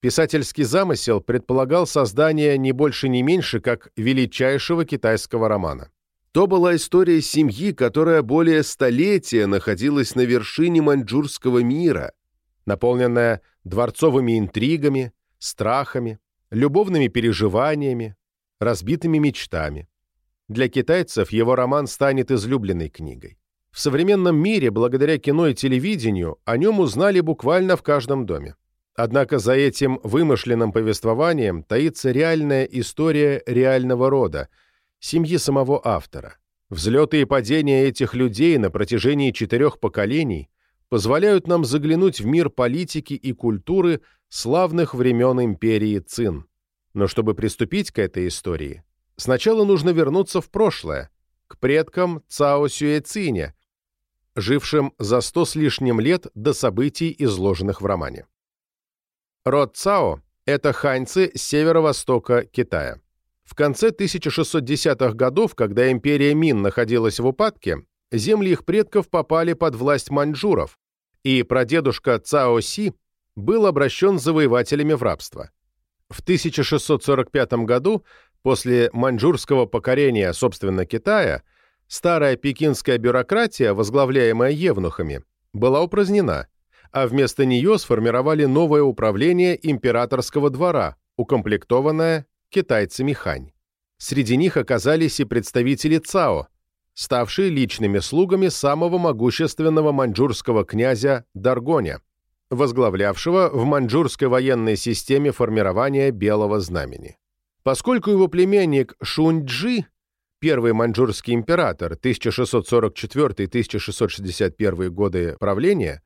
Писательский замысел предполагал создание не больше не меньше, как величайшего китайского романа. То была история семьи, которая более столетия находилась на вершине маньчжурского мира, наполненная дворцовыми интригами, страхами, любовными переживаниями, разбитыми мечтами. Для китайцев его роман станет излюбленной книгой. В современном мире, благодаря кино и телевидению, о нем узнали буквально в каждом доме. Однако за этим вымышленным повествованием таится реальная история реального рода – семьи самого автора. Взлеты и падения этих людей на протяжении четырех поколений позволяют нам заглянуть в мир политики и культуры славных времен империи Цин. Но чтобы приступить к этой истории, сначала нужно вернуться в прошлое, к предкам Цао Сюэциня, жившим за сто с лишним лет до событий, изложенных в романе. Род Цао – это ханьцы с северо-востока Китая. В конце 1610-х годов, когда империя Мин находилась в упадке, земли их предков попали под власть маньчжуров, и прадедушка Цао Си был обращен завоевателями в рабство. В 1645 году, после маньчжурского покорения, собственно, Китая, старая пекинская бюрократия, возглавляемая евнухами, была упразднена, а вместо нее сформировали новое управление императорского двора, укомплектованное китайцами Хань. Среди них оказались и представители ЦАО, ставшие личными слугами самого могущественного маньчжурского князя Даргоня, возглавлявшего в маньчжурской военной системе формирования Белого Знамени. Поскольку его племянник Шуньчжи, первый маньчжурский император 1644-1661 годы правления,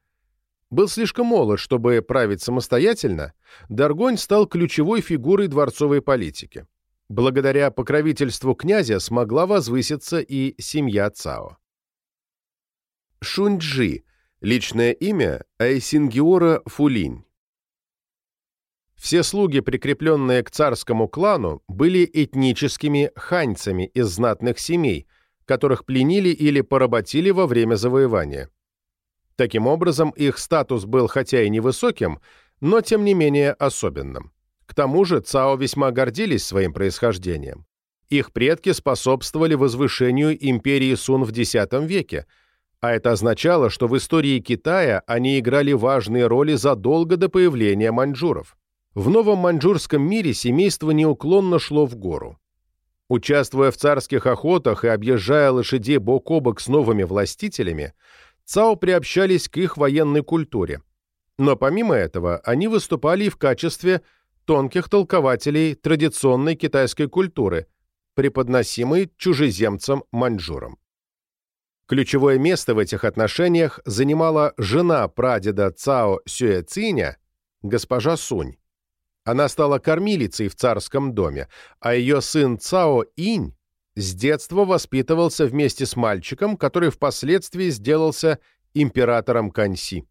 был слишком молод, чтобы править самостоятельно, Даргонь стал ключевой фигурой дворцовой политики. Благодаря покровительству князя смогла возвыситься и семья Цао. Шуньчжи – личное имя Айсингиора Фулинь. Все слуги, прикрепленные к царскому клану, были этническими ханьцами из знатных семей, которых пленили или поработили во время завоевания. Таким образом, их статус был хотя и невысоким, но тем не менее особенным. К тому же Цао весьма гордились своим происхождением. Их предки способствовали возвышению империи Сун в X веке, а это означало, что в истории Китая они играли важные роли задолго до появления маньчжуров. В новом маньчжурском мире семейство неуклонно шло в гору. Участвуя в царских охотах и объезжая лошадей бок о бок с новыми властителями, Цао приобщались к их военной культуре. Но помимо этого, они выступали и в качестве тонких толкователей традиционной китайской культуры, преподносимой чужеземцам-маньчжурам. Ключевое место в этих отношениях занимала жена прадеда Цао Сюэциня, госпожа Сунь. Она стала кормилицей в царском доме, а ее сын Цао Инь с детства воспитывался вместе с мальчиком, который впоследствии сделался императором Каньси.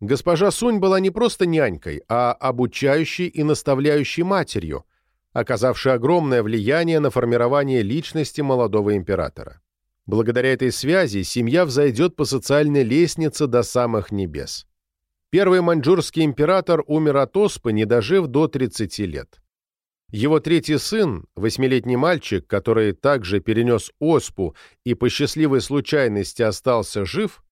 Госпожа Сунь была не просто нянькой, а обучающей и наставляющей матерью, оказавшей огромное влияние на формирование личности молодого императора. Благодаря этой связи семья взойдет по социальной лестнице до самых небес. Первый маньчжурский император умер от оспы, не дожив до 30 лет. Его третий сын, восьмилетний мальчик, который также перенес оспу и по счастливой случайности остался жив,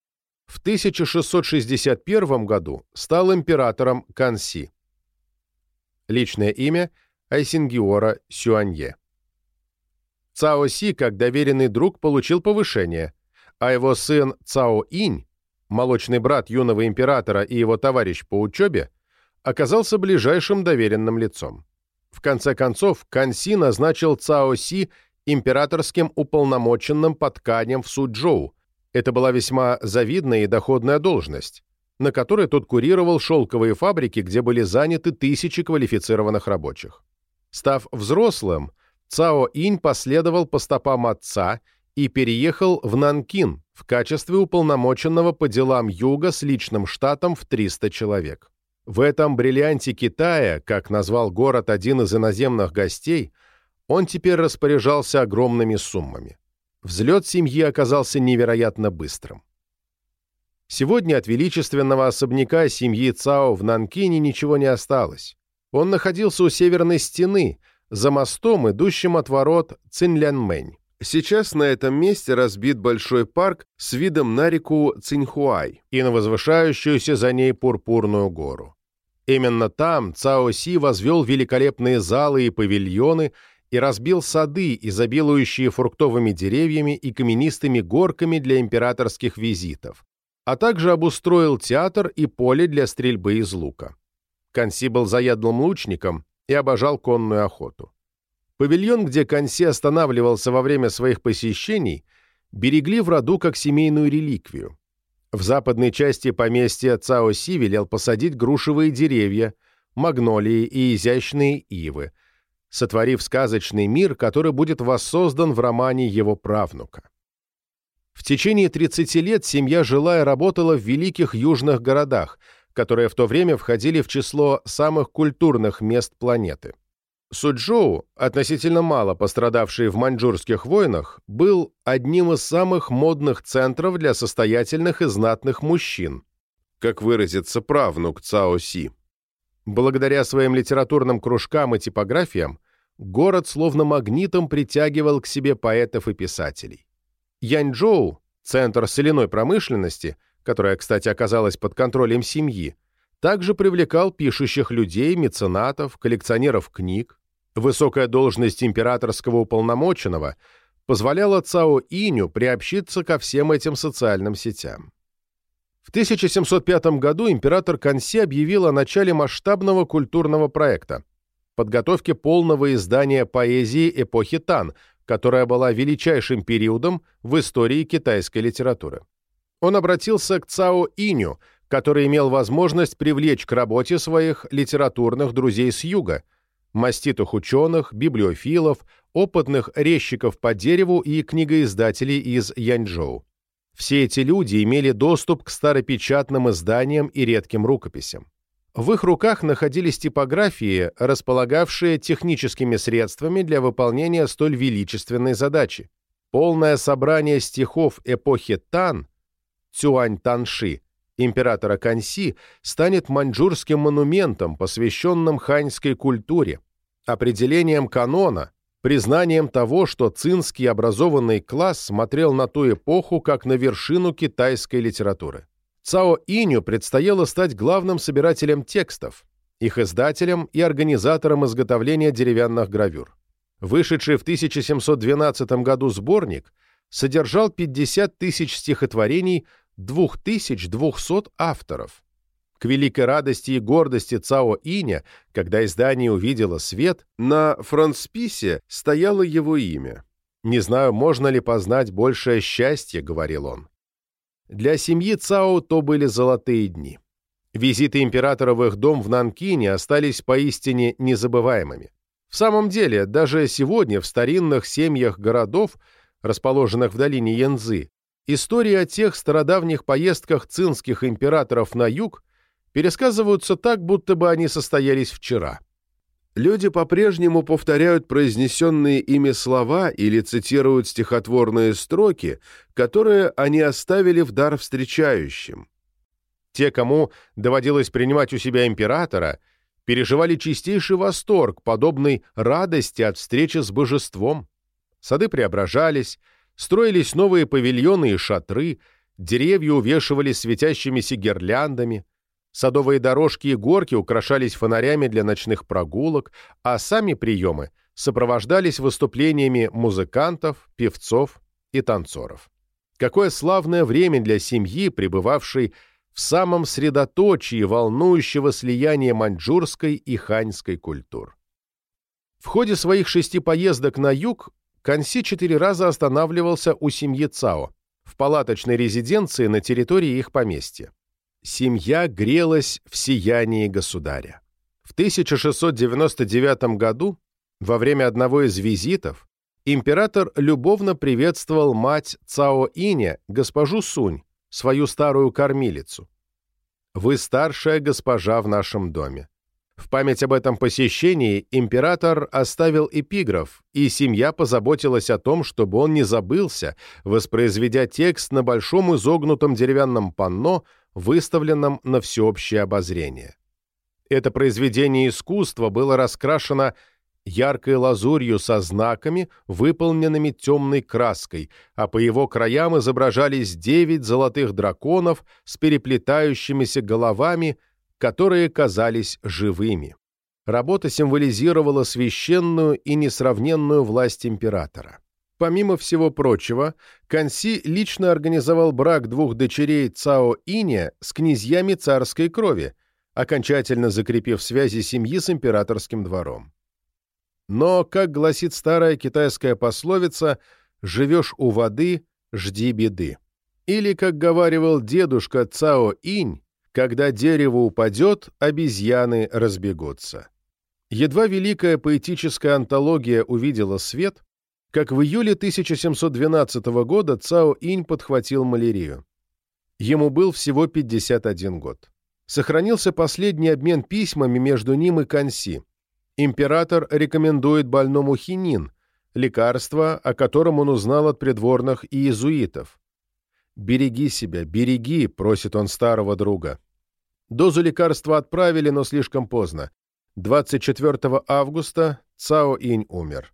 в 1661 году стал императором Канси. Личное имя – Айсингиора Сюанье. Цао Си, как доверенный друг, получил повышение, а его сын Цао Инь, молочный брат юного императора и его товарищ по учебе, оказался ближайшим доверенным лицом. В конце концов, Канси назначил Цао Си императорским уполномоченным по тканям в Суджоу. Это была весьма завидная и доходная должность, на которой тот курировал шелковые фабрики, где были заняты тысячи квалифицированных рабочих. Став взрослым, Цао Инь последовал по стопам отца и переехал в Нанкин в качестве уполномоченного по делам Юга с личным штатом в 300 человек. В этом бриллианте Китая, как назвал город один из иноземных гостей, он теперь распоряжался огромными суммами. Взлет семьи оказался невероятно быстрым. Сегодня от величественного особняка семьи Цао в Нанкине ничего не осталось. Он находился у северной стены, за мостом, идущим от ворот Цинлянмэнь. Сейчас на этом месте разбит большой парк с видом на реку Цинхуай и на возвышающуюся за ней пурпурную гору. Именно там Цао Си возвел великолепные залы и павильоны и разбил сады, изобилующие фруктовыми деревьями и каменистыми горками для императорских визитов, а также обустроил театр и поле для стрельбы из лука. Канси был заядлым лучником и обожал конную охоту. Павильон, где Канси останавливался во время своих посещений, берегли в роду как семейную реликвию. В западной части поместья Цао-Си велел посадить грушевые деревья, магнолии и изящные ивы, сотворив сказочный мир, который будет воссоздан в романе его правнука. В течение 30 лет семья жила и работала в великих южных городах, которые в то время входили в число самых культурных мест планеты. Суджоу, относительно мало пострадавший в маньчжурских войнах, был одним из самых модных центров для состоятельных и знатных мужчин, как выразится правнук Цао Си. Благодаря своим литературным кружкам и типографиям, город словно магнитом притягивал к себе поэтов и писателей. Яньчжоу, центр соляной промышленности, которая, кстати, оказалась под контролем семьи, также привлекал пишущих людей, меценатов, коллекционеров книг. Высокая должность императорского уполномоченного позволяла Цао Иню приобщиться ко всем этим социальным сетям. В 1705 году император Канси объявил о начале масштабного культурного проекта – подготовке полного издания поэзии эпохи Тан, которая была величайшим периодом в истории китайской литературы. Он обратился к Цао Иню – который имел возможность привлечь к работе своих литературных друзей с юга, маститых ученых, библиофилов, опытных резчиков по дереву и книгоиздателей из Яньчжоу. Все эти люди имели доступ к старопечатным изданиям и редким рукописям. В их руках находились типографии, располагавшие техническими средствами для выполнения столь величественной задачи. Полное собрание стихов эпохи Тан, Цюань Танши, императора Канси, станет маньчжурским монументом, посвященным ханьской культуре, определением канона, признанием того, что цинский образованный класс смотрел на ту эпоху как на вершину китайской литературы. Цао Иню предстояло стать главным собирателем текстов, их издателем и организатором изготовления деревянных гравюр. Вышедший в 1712 году сборник содержал 50 тысяч стихотворений 2200 авторов. К великой радости и гордости Цао Иня, когда издание увидело свет, на фронтсписе стояло его имя. «Не знаю, можно ли познать большее счастье», — говорил он. Для семьи Цао то были золотые дни. Визиты императора в их дом в Нанкине остались поистине незабываемыми. В самом деле, даже сегодня в старинных семьях городов, расположенных в долине Янзы, истории о тех стародавних поездках цинских императоров на юг пересказываются так, будто бы они состоялись вчера. Люди по-прежнему повторяют произнесенные ими слова или цитируют стихотворные строки, которые они оставили в дар встречающим. Те, кому доводилось принимать у себя императора, переживали чистейший восторг, подобный радости от встречи с божеством. Сады преображались, строились новые павильоны и шатры, деревья увешивались светящимися гирляндами, Садовые дорожки и горки украшались фонарями для ночных прогулок, а сами приемы сопровождались выступлениями музыкантов, певцов и танцоров. Какое славное время для семьи, пребывавшей в самом средоточии волнующего слияния маньчжурской и ханьской культур. В ходе своих шести поездок на юг Канси четыре раза останавливался у семьи Цао в палаточной резиденции на территории их поместья семья грелась в сиянии государя. В 1699 году, во время одного из визитов, император любовно приветствовал мать Цао Иня, госпожу Сунь, свою старую кормилицу. «Вы старшая госпожа в нашем доме». В память об этом посещении император оставил эпиграф, и семья позаботилась о том, чтобы он не забылся, воспроизведя текст на большом изогнутом деревянном панно, выставленном на всеобщее обозрение. Это произведение искусства было раскрашено яркой лазурью со знаками, выполненными темной краской, а по его краям изображались девять золотых драконов с переплетающимися головами, которые казались живыми. Работа символизировала священную и несравненную власть императора. Помимо всего прочего, Канси лично организовал брак двух дочерей Цао Иня с князьями царской крови, окончательно закрепив связи семьи с императорским двором. Но, как гласит старая китайская пословица, «живешь у воды, жди беды». Или, как говаривал дедушка Цао Инь, «когда дерево упадет, обезьяны разбегутся». Едва великая поэтическая антология увидела свет, как в июле 1712 года Цао Инь подхватил малярию. Ему был всего 51 год. Сохранился последний обмен письмами между ним и Канси. Император рекомендует больному хинин, лекарство, о котором он узнал от придворных и иезуитов. «Береги себя, береги», — просит он старого друга. Дозу лекарства отправили, но слишком поздно. 24 августа Цао Инь умер.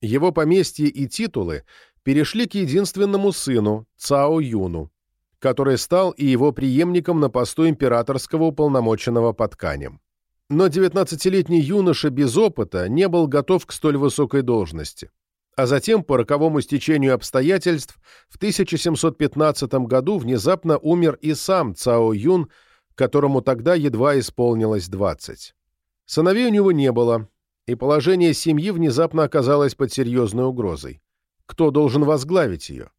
Его поместье и титулы перешли к единственному сыну, Цао Юну, который стал и его преемником на посту императорского уполномоченного под Канем. Но 19-летний юноша без опыта не был готов к столь высокой должности. А затем, по роковому стечению обстоятельств, в 1715 году внезапно умер и сам Цао Юн, которому тогда едва исполнилось 20. Сыновей у него не было, и положение семьи внезапно оказалось под серьезной угрозой. Кто должен возглавить ее?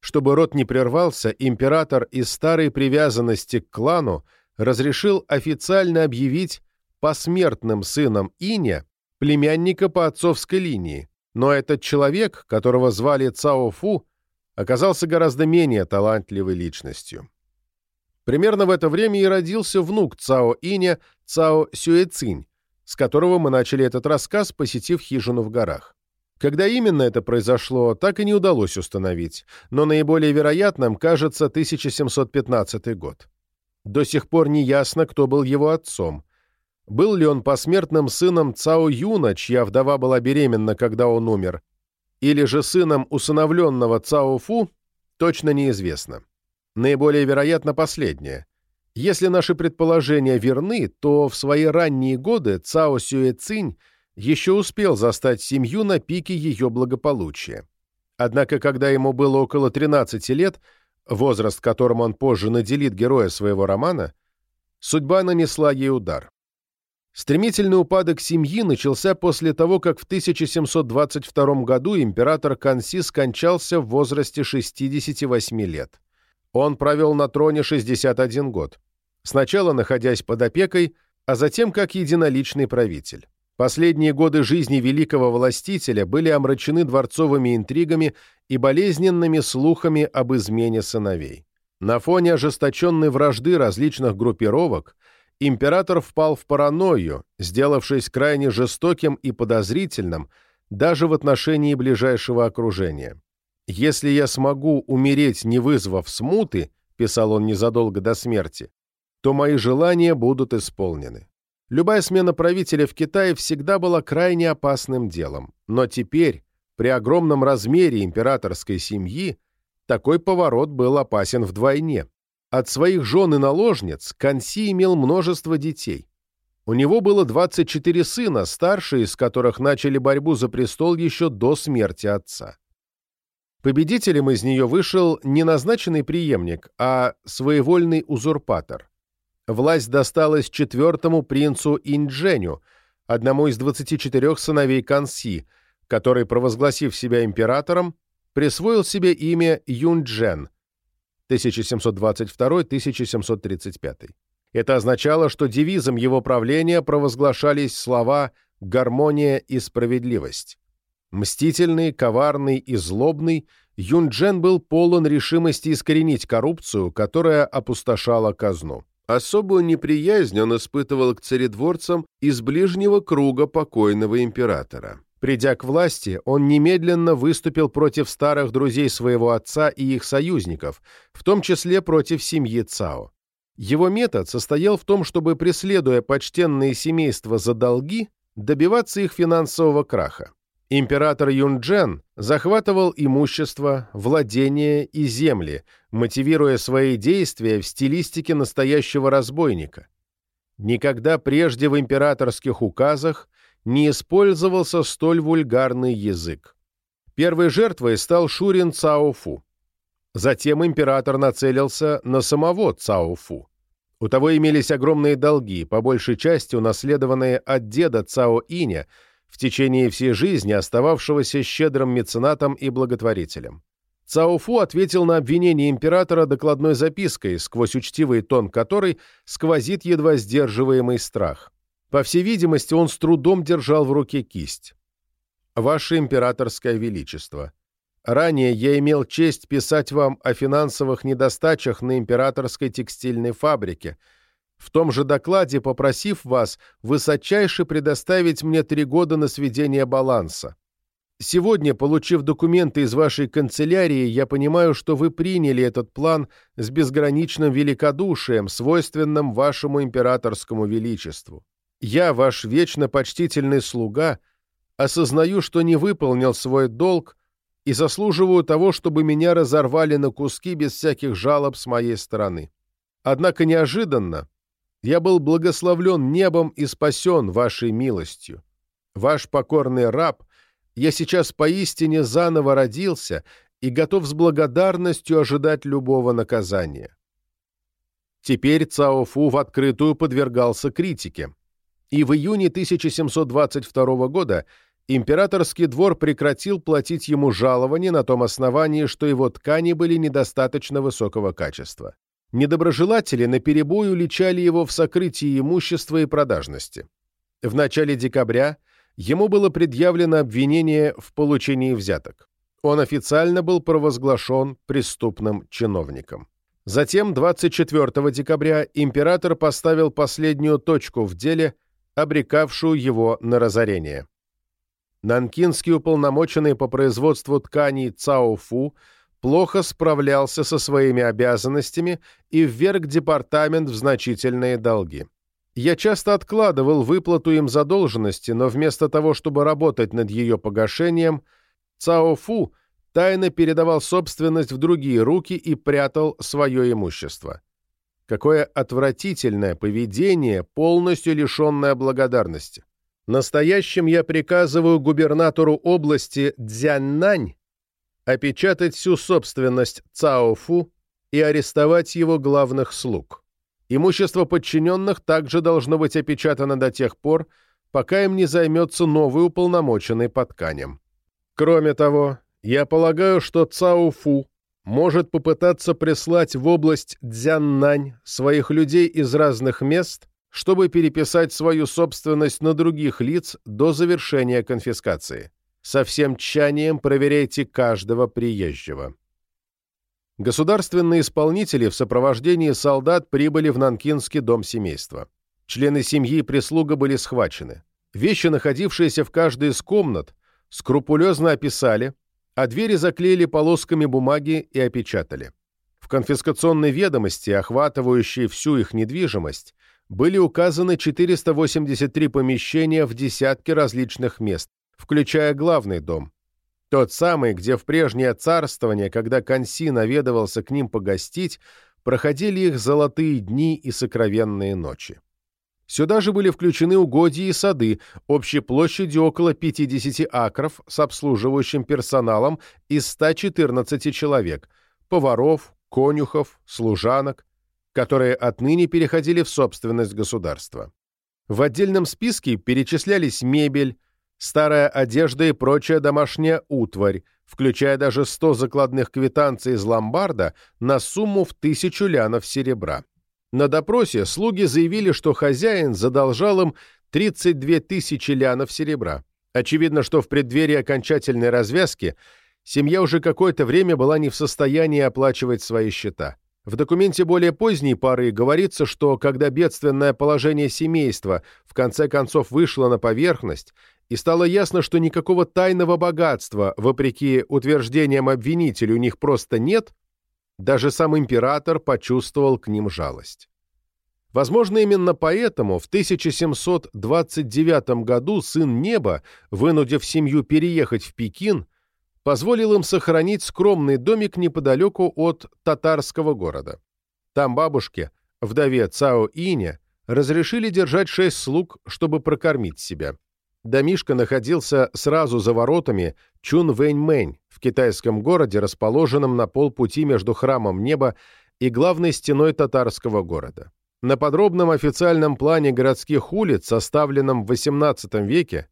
Чтобы род не прервался, император из старой привязанности к клану разрешил официально объявить посмертным сыном Иня племянника по отцовской линии, но этот человек, которого звали Цао Фу, оказался гораздо менее талантливой личностью. Примерно в это время и родился внук Цао Иня Цао Сюэцинь, с которого мы начали этот рассказ, посетив хижину в горах. Когда именно это произошло, так и не удалось установить, но наиболее вероятным кажется 1715 год. До сих пор не ясно, кто был его отцом. Был ли он посмертным сыном Цао Юна, чья вдова была беременна, когда он умер, или же сыном усыновленного Цао Фу, точно неизвестно. Наиболее вероятно последнее. Если наши предположения верны, то в свои ранние годы Цао Сюэ Цинь еще успел застать семью на пике ее благополучия. Однако, когда ему было около 13 лет, возраст, которым он позже наделит героя своего романа, судьба нанесла ей удар. Стремительный упадок семьи начался после того, как в 1722 году император Канси скончался в возрасте 68 лет. Он провел на троне 61 год, сначала находясь под опекой, а затем как единоличный правитель. Последние годы жизни великого властителя были омрачены дворцовыми интригами и болезненными слухами об измене сыновей. На фоне ожесточенной вражды различных группировок император впал в паранойю, сделавшись крайне жестоким и подозрительным даже в отношении ближайшего окружения. «Если я смогу умереть, не вызвав смуты», — писал он незадолго до смерти, то мои желания будут исполнены. Любая смена правителя в Китае всегда была крайне опасным делом, но теперь, при огромном размере императорской семьи, такой поворот был опасен вдвойне. От своих жен и наложниц Канси имел множество детей. У него было 24 сына, старшие из которых начали борьбу за престол еще до смерти отца. Победителем из нее вышел не назначенный преемник, а своевольный узурпатор власть досталась четвертому принцу Индженю, одному из 24 сыновей Канси, который, провозгласив себя императором, присвоил себе имя Юнджен 1722-1735. Это означало, что девизом его правления провозглашались слова «гармония и справедливость». Мстительный, коварный и злобный, Юнджен был полон решимости искоренить коррупцию, которая опустошала казну. Особую неприязнь он испытывал к царедворцам из ближнего круга покойного императора. Придя к власти, он немедленно выступил против старых друзей своего отца и их союзников, в том числе против семьи Цао. Его метод состоял в том, чтобы, преследуя почтенные семейства за долги, добиваться их финансового краха. Император Юнджен захватывал имущество, владения и земли, мотивируя свои действия в стилистике настоящего разбойника. Никогда прежде в императорских указах не использовался столь вульгарный язык. Первой жертвой стал Шурин Цаофу. Затем император нацелился на самого Цаофу. У того имелись огромные долги, по большей части унаследованные от деда Цао Иня – в течение всей жизни остававшегося щедрым меценатом и благотворителем. Цаофу ответил на обвинение императора докладной запиской, сквозь учтивый тон которой сквозит едва сдерживаемый страх. По всей видимости, он с трудом держал в руке кисть. «Ваше императорское величество, ранее я имел честь писать вам о финансовых недостачах на императорской текстильной фабрике, в том же докладе попросив вас высочайше предоставить мне три года на сведение баланса. Сегодня, получив документы из вашей канцелярии, я понимаю, что вы приняли этот план с безграничным великодушием, свойственным вашему императорскому величеству. Я, ваш вечно почтительный слуга, осознаю, что не выполнил свой долг и заслуживаю того, чтобы меня разорвали на куски без всяких жалоб с моей стороны. Однако неожиданно, я был благословлен небом и спасен вашей милостью. Ваш покорный раб, я сейчас поистине заново родился и готов с благодарностью ожидать любого наказания. Теперь Цао Фу в открытую подвергался критике, и в июне 1722 года императорский двор прекратил платить ему жалование на том основании, что его ткани были недостаточно высокого качества. Недоброжелатели наперебой уличали его в сокрытии имущества и продажности. В начале декабря ему было предъявлено обвинение в получении взяток. Он официально был провозглашен преступным чиновником. Затем, 24 декабря, император поставил последнюю точку в деле, обрекавшую его на разорение. Нанкинский уполномоченный по производству тканей Цао Фу плохо справлялся со своими обязанностями и вверг департамент в значительные долги. Я часто откладывал выплату им задолженности, но вместо того, чтобы работать над ее погашением, Цао Фу тайно передавал собственность в другие руки и прятал свое имущество. Какое отвратительное поведение, полностью лишенное благодарности. Настоящим я приказываю губернатору области Дзяннань опечатать всю собственность Цаофу и арестовать его главных слуг. Имущество подчиненных также должно быть опечатано до тех пор, пока им не займется новый уполномоченный по тканям. Кроме того, я полагаю, что Цаофу может попытаться прислать в область Дзяннань своих людей из разных мест, чтобы переписать свою собственность на других лиц до завершения конфискации. Со всем тщанием проверяйте каждого приезжего. Государственные исполнители в сопровождении солдат прибыли в Нанкинский дом семейства. Члены семьи и прислуга были схвачены. Вещи, находившиеся в каждой из комнат, скрупулезно описали, а двери заклеили полосками бумаги и опечатали. В конфискационной ведомости, охватывающей всю их недвижимость, были указаны 483 помещения в десятке различных мест, включая главный дом. Тот самый, где в прежнее царствование, когда Конси наведывался к ним погостить, проходили их золотые дни и сокровенные ночи. Сюда же были включены угодья и сады, общей площадью около 50 акров с обслуживающим персоналом из 114 человек, поваров, конюхов, служанок, которые отныне переходили в собственность государства. В отдельном списке перечислялись мебель, старая одежда и прочая домашняя утварь, включая даже 100 закладных квитанций из ломбарда на сумму в тысячу лянов серебра. На допросе слуги заявили, что хозяин задолжал им 32 тысячи лянов серебра. Очевидно, что в преддверии окончательной развязки семья уже какое-то время была не в состоянии оплачивать свои счета. В документе более поздней поры говорится, что когда бедственное положение семейства в конце концов вышло на поверхность и стало ясно, что никакого тайного богатства, вопреки утверждениям обвинителей, у них просто нет, даже сам император почувствовал к ним жалость. Возможно, именно поэтому в 1729 году сын неба, вынудив семью переехать в Пекин, позволил им сохранить скромный домик неподалеку от татарского города. Там бабушке, вдове Цао Ине, разрешили держать шесть слуг, чтобы прокормить себя. Домишко находился сразу за воротами Чун-Вэнь-Мэнь в китайском городе, расположенном на полпути между храмом неба и главной стеной татарского города. На подробном официальном плане городских улиц, составленном в XVIII веке,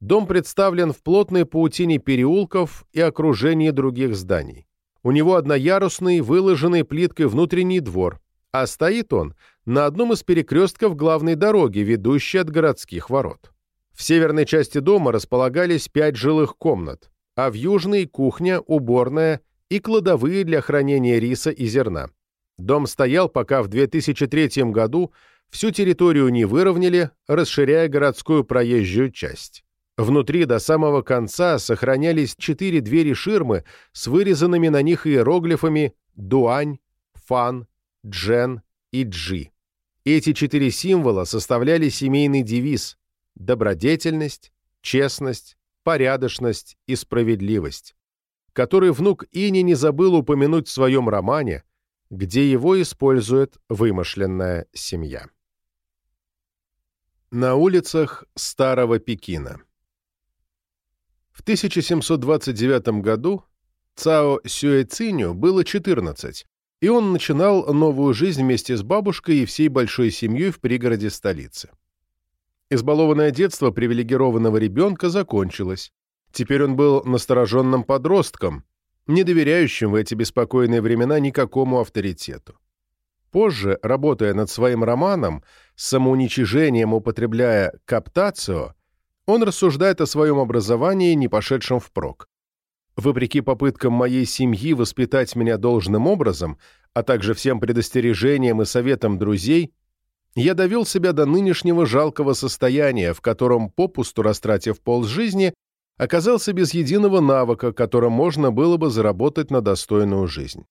дом представлен в плотной паутине переулков и окружении других зданий. У него одноярусный, выложенный плиткой внутренний двор, а стоит он на одном из перекрестков главной дороги, ведущей от городских ворот. В северной части дома располагались пять жилых комнат, а в южной – кухня, уборная и кладовые для хранения риса и зерна. Дом стоял, пока в 2003 году всю территорию не выровняли, расширяя городскую проезжую часть. Внутри до самого конца сохранялись четыре двери-ширмы с вырезанными на них иероглифами «Дуань», «Фан», «Джен» и «Джи». Эти четыре символа составляли семейный девиз, добродетельность, честность, порядочность и справедливость, который внук Ини не забыл упомянуть в своем романе, где его использует вымышленная семья. На улицах Старого Пекина В 1729 году Цао Сюэциню было 14, и он начинал новую жизнь вместе с бабушкой и всей большой семьей в пригороде столицы. Избалованное детство привилегированного ребенка закончилось. Теперь он был настороженным подростком, не доверяющим в эти беспокойные времена никакому авторитету. Позже, работая над своим романом, самоуничижением употребляя каптацио, он рассуждает о своем образовании, не пошедшем впрок. Вопреки попыткам моей семьи воспитать меня должным образом, а также всем предостережениям и советам друзей, я довел себя до нынешнего жалкого состояния, в котором, попусту растратив полжизни, оказался без единого навыка, которым можно было бы заработать на достойную жизнь.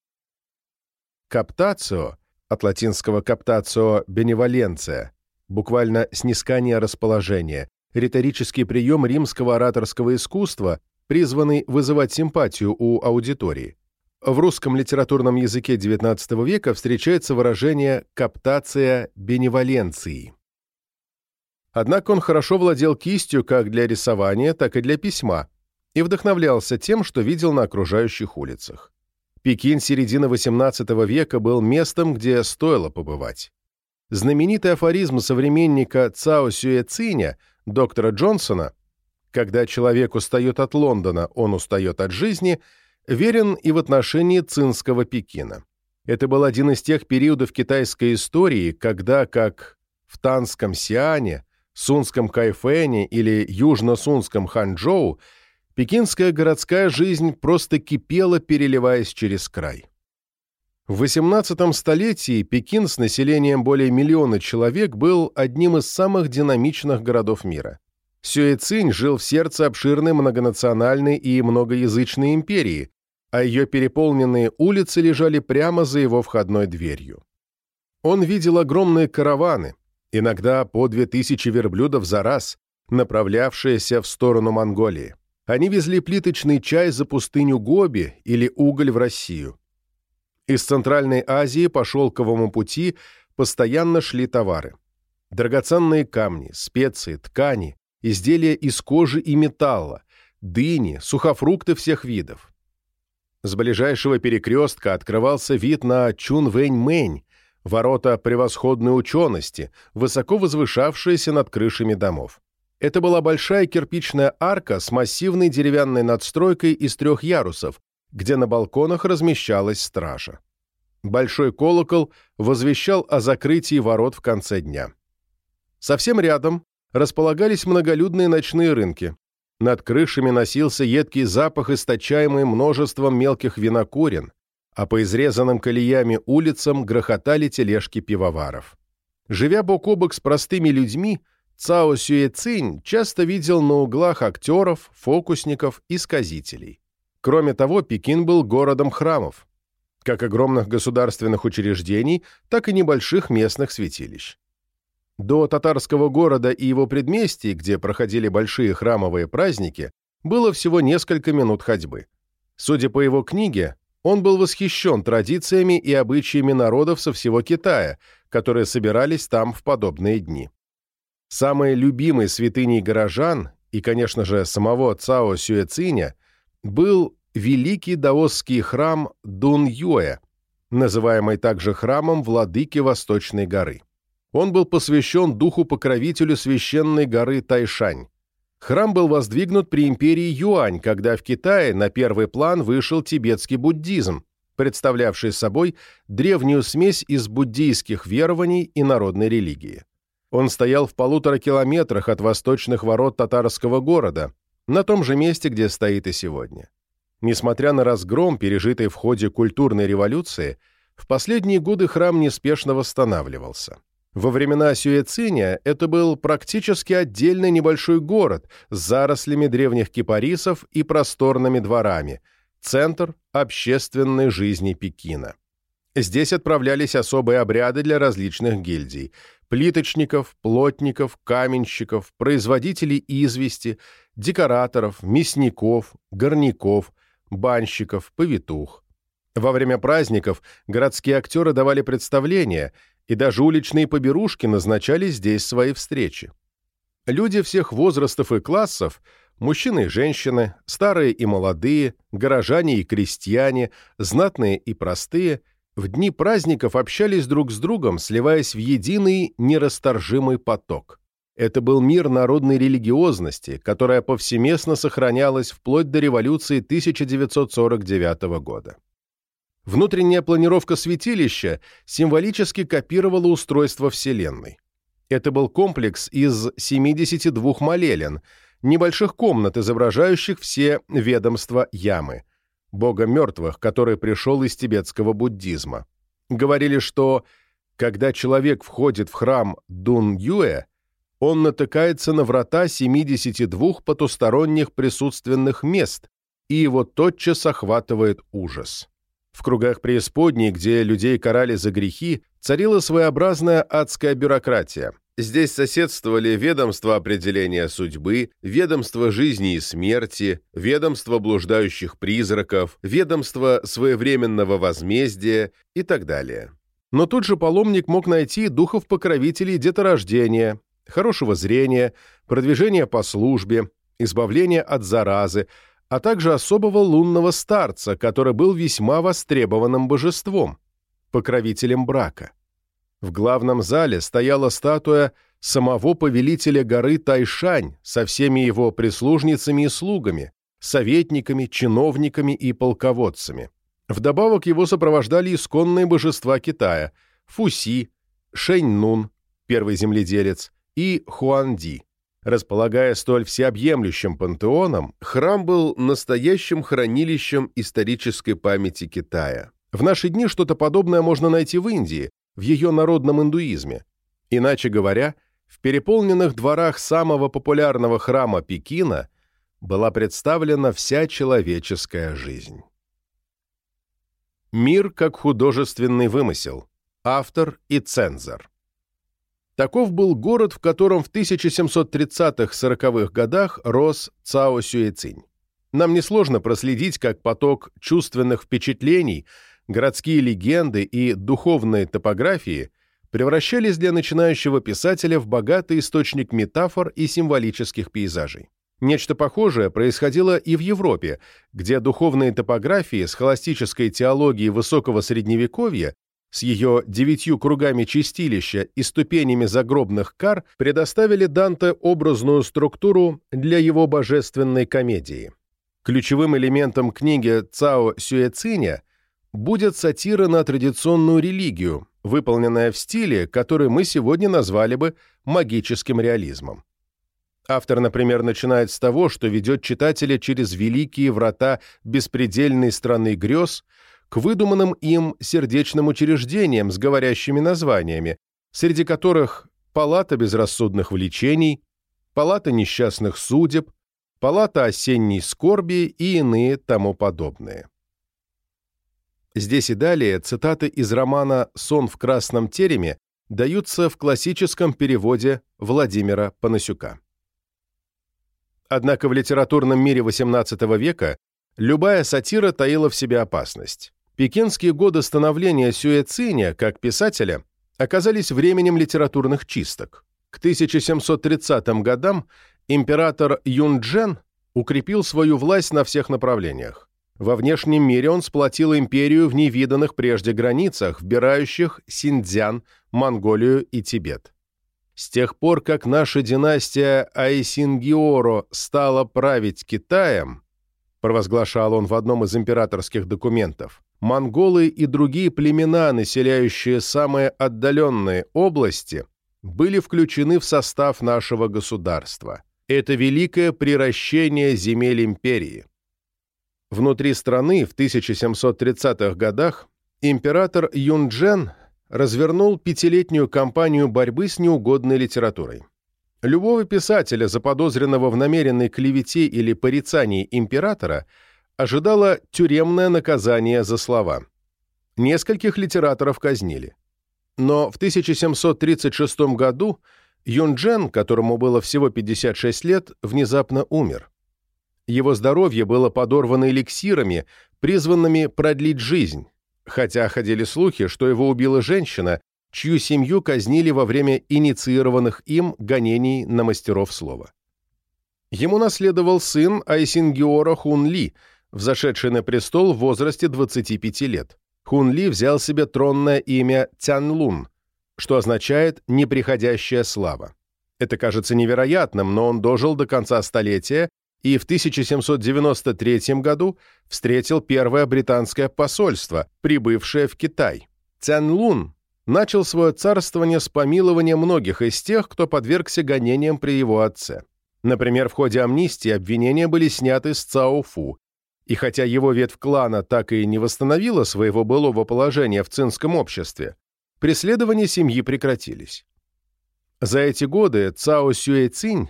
Каптацио, от латинского каптацио беневоленция, буквально снискание расположения, риторический прием римского ораторского искусства, призванный вызывать симпатию у аудитории. В русском литературном языке XIX века встречается выражение «каптация беневоленции». Однако он хорошо владел кистью как для рисования, так и для письма и вдохновлялся тем, что видел на окружающих улицах. Пекин середины XVIII века был местом, где стоило побывать. Знаменитый афоризм современника Цао Сюэ Циня, доктора Джонсона, «Когда человек устает от Лондона, он устает от жизни», верен и в отношении цинского Пекина. Это был один из тех периодов китайской истории, когда, как в Танском Сиане, Сунском Кайфэне или Южно-Сунском Ханчжоу, пекинская городская жизнь просто кипела, переливаясь через край. В XVIII столетии Пекин с населением более миллиона человек был одним из самых динамичных городов мира. Сюэцинь жил в сердце обширной многонациональной и многоязычной империи, а ее переполненные улицы лежали прямо за его входной дверью. Он видел огромные караваны, иногда по две тысячи верблюдов за раз, направлявшиеся в сторону Монголии. Они везли плиточный чай за пустыню Гоби или уголь в Россию. Из Центральной Азии по шелковому пути постоянно шли товары. Драгоценные камни, специи, ткани, изделия из кожи и металла, дыни, сухофрукты всех видов. С ближайшего перекрестка открывался вид на Чунвэнь-Мэнь, ворота превосходной учености, высоко возвышавшиеся над крышами домов. Это была большая кирпичная арка с массивной деревянной надстройкой из трех ярусов, где на балконах размещалась стража. Большой колокол возвещал о закрытии ворот в конце дня. Совсем рядом располагались многолюдные ночные рынки. Над крышами носился едкий запах, источаемый множеством мелких винокурен, а по изрезанным колеями улицам грохотали тележки пивоваров. Живя бок о бок с простыми людьми, Цао Сюэцинь часто видел на углах актеров, фокусников и сказителей. Кроме того, Пекин был городом храмов, как огромных государственных учреждений, так и небольших местных святилищ. До татарского города и его предместий, где проходили большие храмовые праздники, было всего несколько минут ходьбы. Судя по его книге, он был восхищен традициями и обычаями народов со всего Китая, которые собирались там в подобные дни. Самой любимой святыней горожан и, конечно же, самого Цао Сюэциня был великий даосский храм Дун-Юэ, называемый также храмом Владыки Восточной горы. Он был посвящен духу-покровителю священной горы Тайшань. Храм был воздвигнут при империи Юань, когда в Китае на первый план вышел тибетский буддизм, представлявший собой древнюю смесь из буддийских верований и народной религии. Он стоял в полутора километрах от восточных ворот татарского города, на том же месте, где стоит и сегодня. Несмотря на разгром, пережитый в ходе культурной революции, в последние годы храм неспешно восстанавливался. Во времена Сюэциня это был практически отдельный небольшой город с зарослями древних кипарисов и просторными дворами, центр общественной жизни Пекина. Здесь отправлялись особые обряды для различных гильдий – плиточников, плотников, каменщиков, производителей извести, декораторов, мясников, горняков, банщиков, повитух. Во время праздников городские актеры давали представления – и даже уличные поберушки назначали здесь свои встречи. Люди всех возрастов и классов, мужчины и женщины, старые и молодые, горожане и крестьяне, знатные и простые, в дни праздников общались друг с другом, сливаясь в единый нерасторжимый поток. Это был мир народной религиозности, которая повсеместно сохранялась вплоть до революции 1949 года. Внутренняя планировка святилища символически копировала устройство Вселенной. Это был комплекс из 72 молелен, небольших комнат, изображающих все ведомства Ямы, бога мертвых, который пришел из тибетского буддизма. Говорили, что когда человек входит в храм Дун-Юэ, он натыкается на врата 72 потусторонних присутственных мест, и его тотчас охватывает ужас. В кругах преисподней, где людей карали за грехи, царила своеобразная адская бюрократия. Здесь соседствовали ведомство определения судьбы, ведомство жизни и смерти, ведомство блуждающих призраков, ведомство своевременного возмездия и так далее. Но тут же паломник мог найти духов-покровителей деторождения, хорошего зрения, продвижения по службе, избавления от заразы, а также особого лунного старца, который был весьма востребованным божеством, покровителем брака. В главном зале стояла статуя самого повелителя горы Тайшань со всеми его прислужницами и слугами, советниками, чиновниками и полководцами. Вдобавок его сопровождали исконные божества Китая – Фуси, Шэнь-Нун, первый земледелец, и Хуанди. Располагая столь всеобъемлющим пантеоном, храм был настоящим хранилищем исторической памяти Китая. В наши дни что-то подобное можно найти в Индии, в ее народном индуизме. Иначе говоря, в переполненных дворах самого популярного храма Пекина была представлена вся человеческая жизнь. Мир как художественный вымысел. Автор и цензор. Таков был город, в котором в 1730-40-х годах рос Цао Сюэцинь. Нам несложно проследить, как поток чувственных впечатлений, городские легенды и духовные топографии превращались для начинающего писателя в богатый источник метафор и символических пейзажей. Нечто похожее происходило и в Европе, где духовные топографии с холостической теологией высокого средневековья с ее девятью кругами чистилища и ступенями загробных кар предоставили Данте образную структуру для его божественной комедии. Ключевым элементом книги Цао Сюэциня будет сатира на традиционную религию, выполненная в стиле, который мы сегодня назвали бы магическим реализмом. Автор, например, начинает с того, что ведет читателя через великие врата беспредельной страны грез – к выдуманным им сердечным учреждениям с говорящими названиями, среди которых палата безрассудных влечений, палата несчастных судеб, палата осенней скорби и иные тому подобные. Здесь и далее цитаты из романа «Сон в красном тереме» даются в классическом переводе Владимира Панасюка. Однако в литературном мире XVIII века любая сатира таила в себе опасность. Пекинские годы становления Сюэциня как писателя оказались временем литературных чисток. К 1730 годам император Юнджен укрепил свою власть на всех направлениях. Во внешнем мире он сплотил империю в невиданных прежде границах, вбирающих Синьцзян, Монголию и Тибет. С тех пор, как наша династия Айсингиоро стала править Китаем, провозглашал он в одном из императорских документов, монголы и другие племена, населяющие самые отдаленные области, были включены в состав нашего государства. Это великое приращение земель империи. Внутри страны в 1730-х годах император Юнджен развернул пятилетнюю кампанию борьбы с неугодной литературой. Любого писателя, заподозренного в намеренной клевете или порицании императора – ожидало тюремное наказание за слова. Нескольких литераторов казнили. Но в 1736 году Юнджен, которому было всего 56 лет, внезапно умер. Его здоровье было подорвано эликсирами, призванными продлить жизнь, хотя ходили слухи, что его убила женщина, чью семью казнили во время инициированных им гонений на мастеров слова. Ему наследовал сын Айсингиора Хун Ли – взошедший на престол в возрасте 25 лет. Хун Ли взял себе тронное имя Цян Лун, что означает «неприходящая слава». Это кажется невероятным, но он дожил до конца столетия и в 1793 году встретил первое британское посольство, прибывшее в Китай. Цян Лун начал свое царствование с помилования многих из тех, кто подвергся гонениям при его отце. Например, в ходе амнистии обвинения были сняты с Цао Фу, и хотя его ветвь клана так и не восстановила своего былого положения в цинском обществе, преследования семьи прекратились. За эти годы Цао Сюэцинь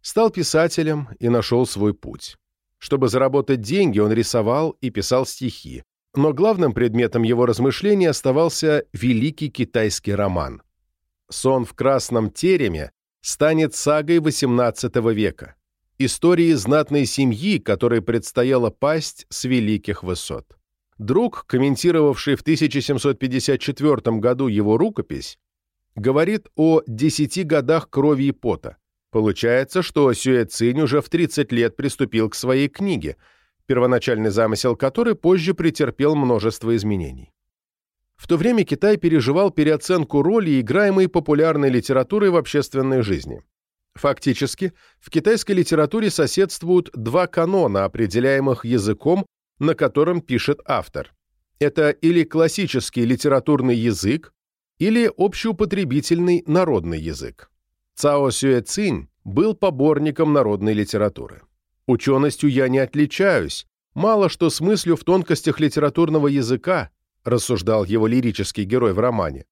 стал писателем и нашел свой путь. Чтобы заработать деньги, он рисовал и писал стихи, но главным предметом его размышлений оставался великий китайский роман. «Сон в красном тереме» станет сагой XVIII века, историей знатной семьи, которой предстояло пасть с великих высот. Друг, комментировавший в 1754 году его рукопись, говорит о десяти годах крови и пота. Получается, что Сюэ Цинь уже в 30 лет приступил к своей книге, первоначальный замысел которой позже претерпел множество изменений. В то время Китай переживал переоценку роли, играемой популярной литературой в общественной жизни. Фактически, в китайской литературе соседствуют два канона, определяемых языком, на котором пишет автор. Это или классический литературный язык, или общеупотребительный народный язык. Цао Сюэ Цинь был поборником народной литературы. Ученостью я не отличаюсь, мало что смыслю в тонкостях литературного языка, рассуждал его лирический герой в романе.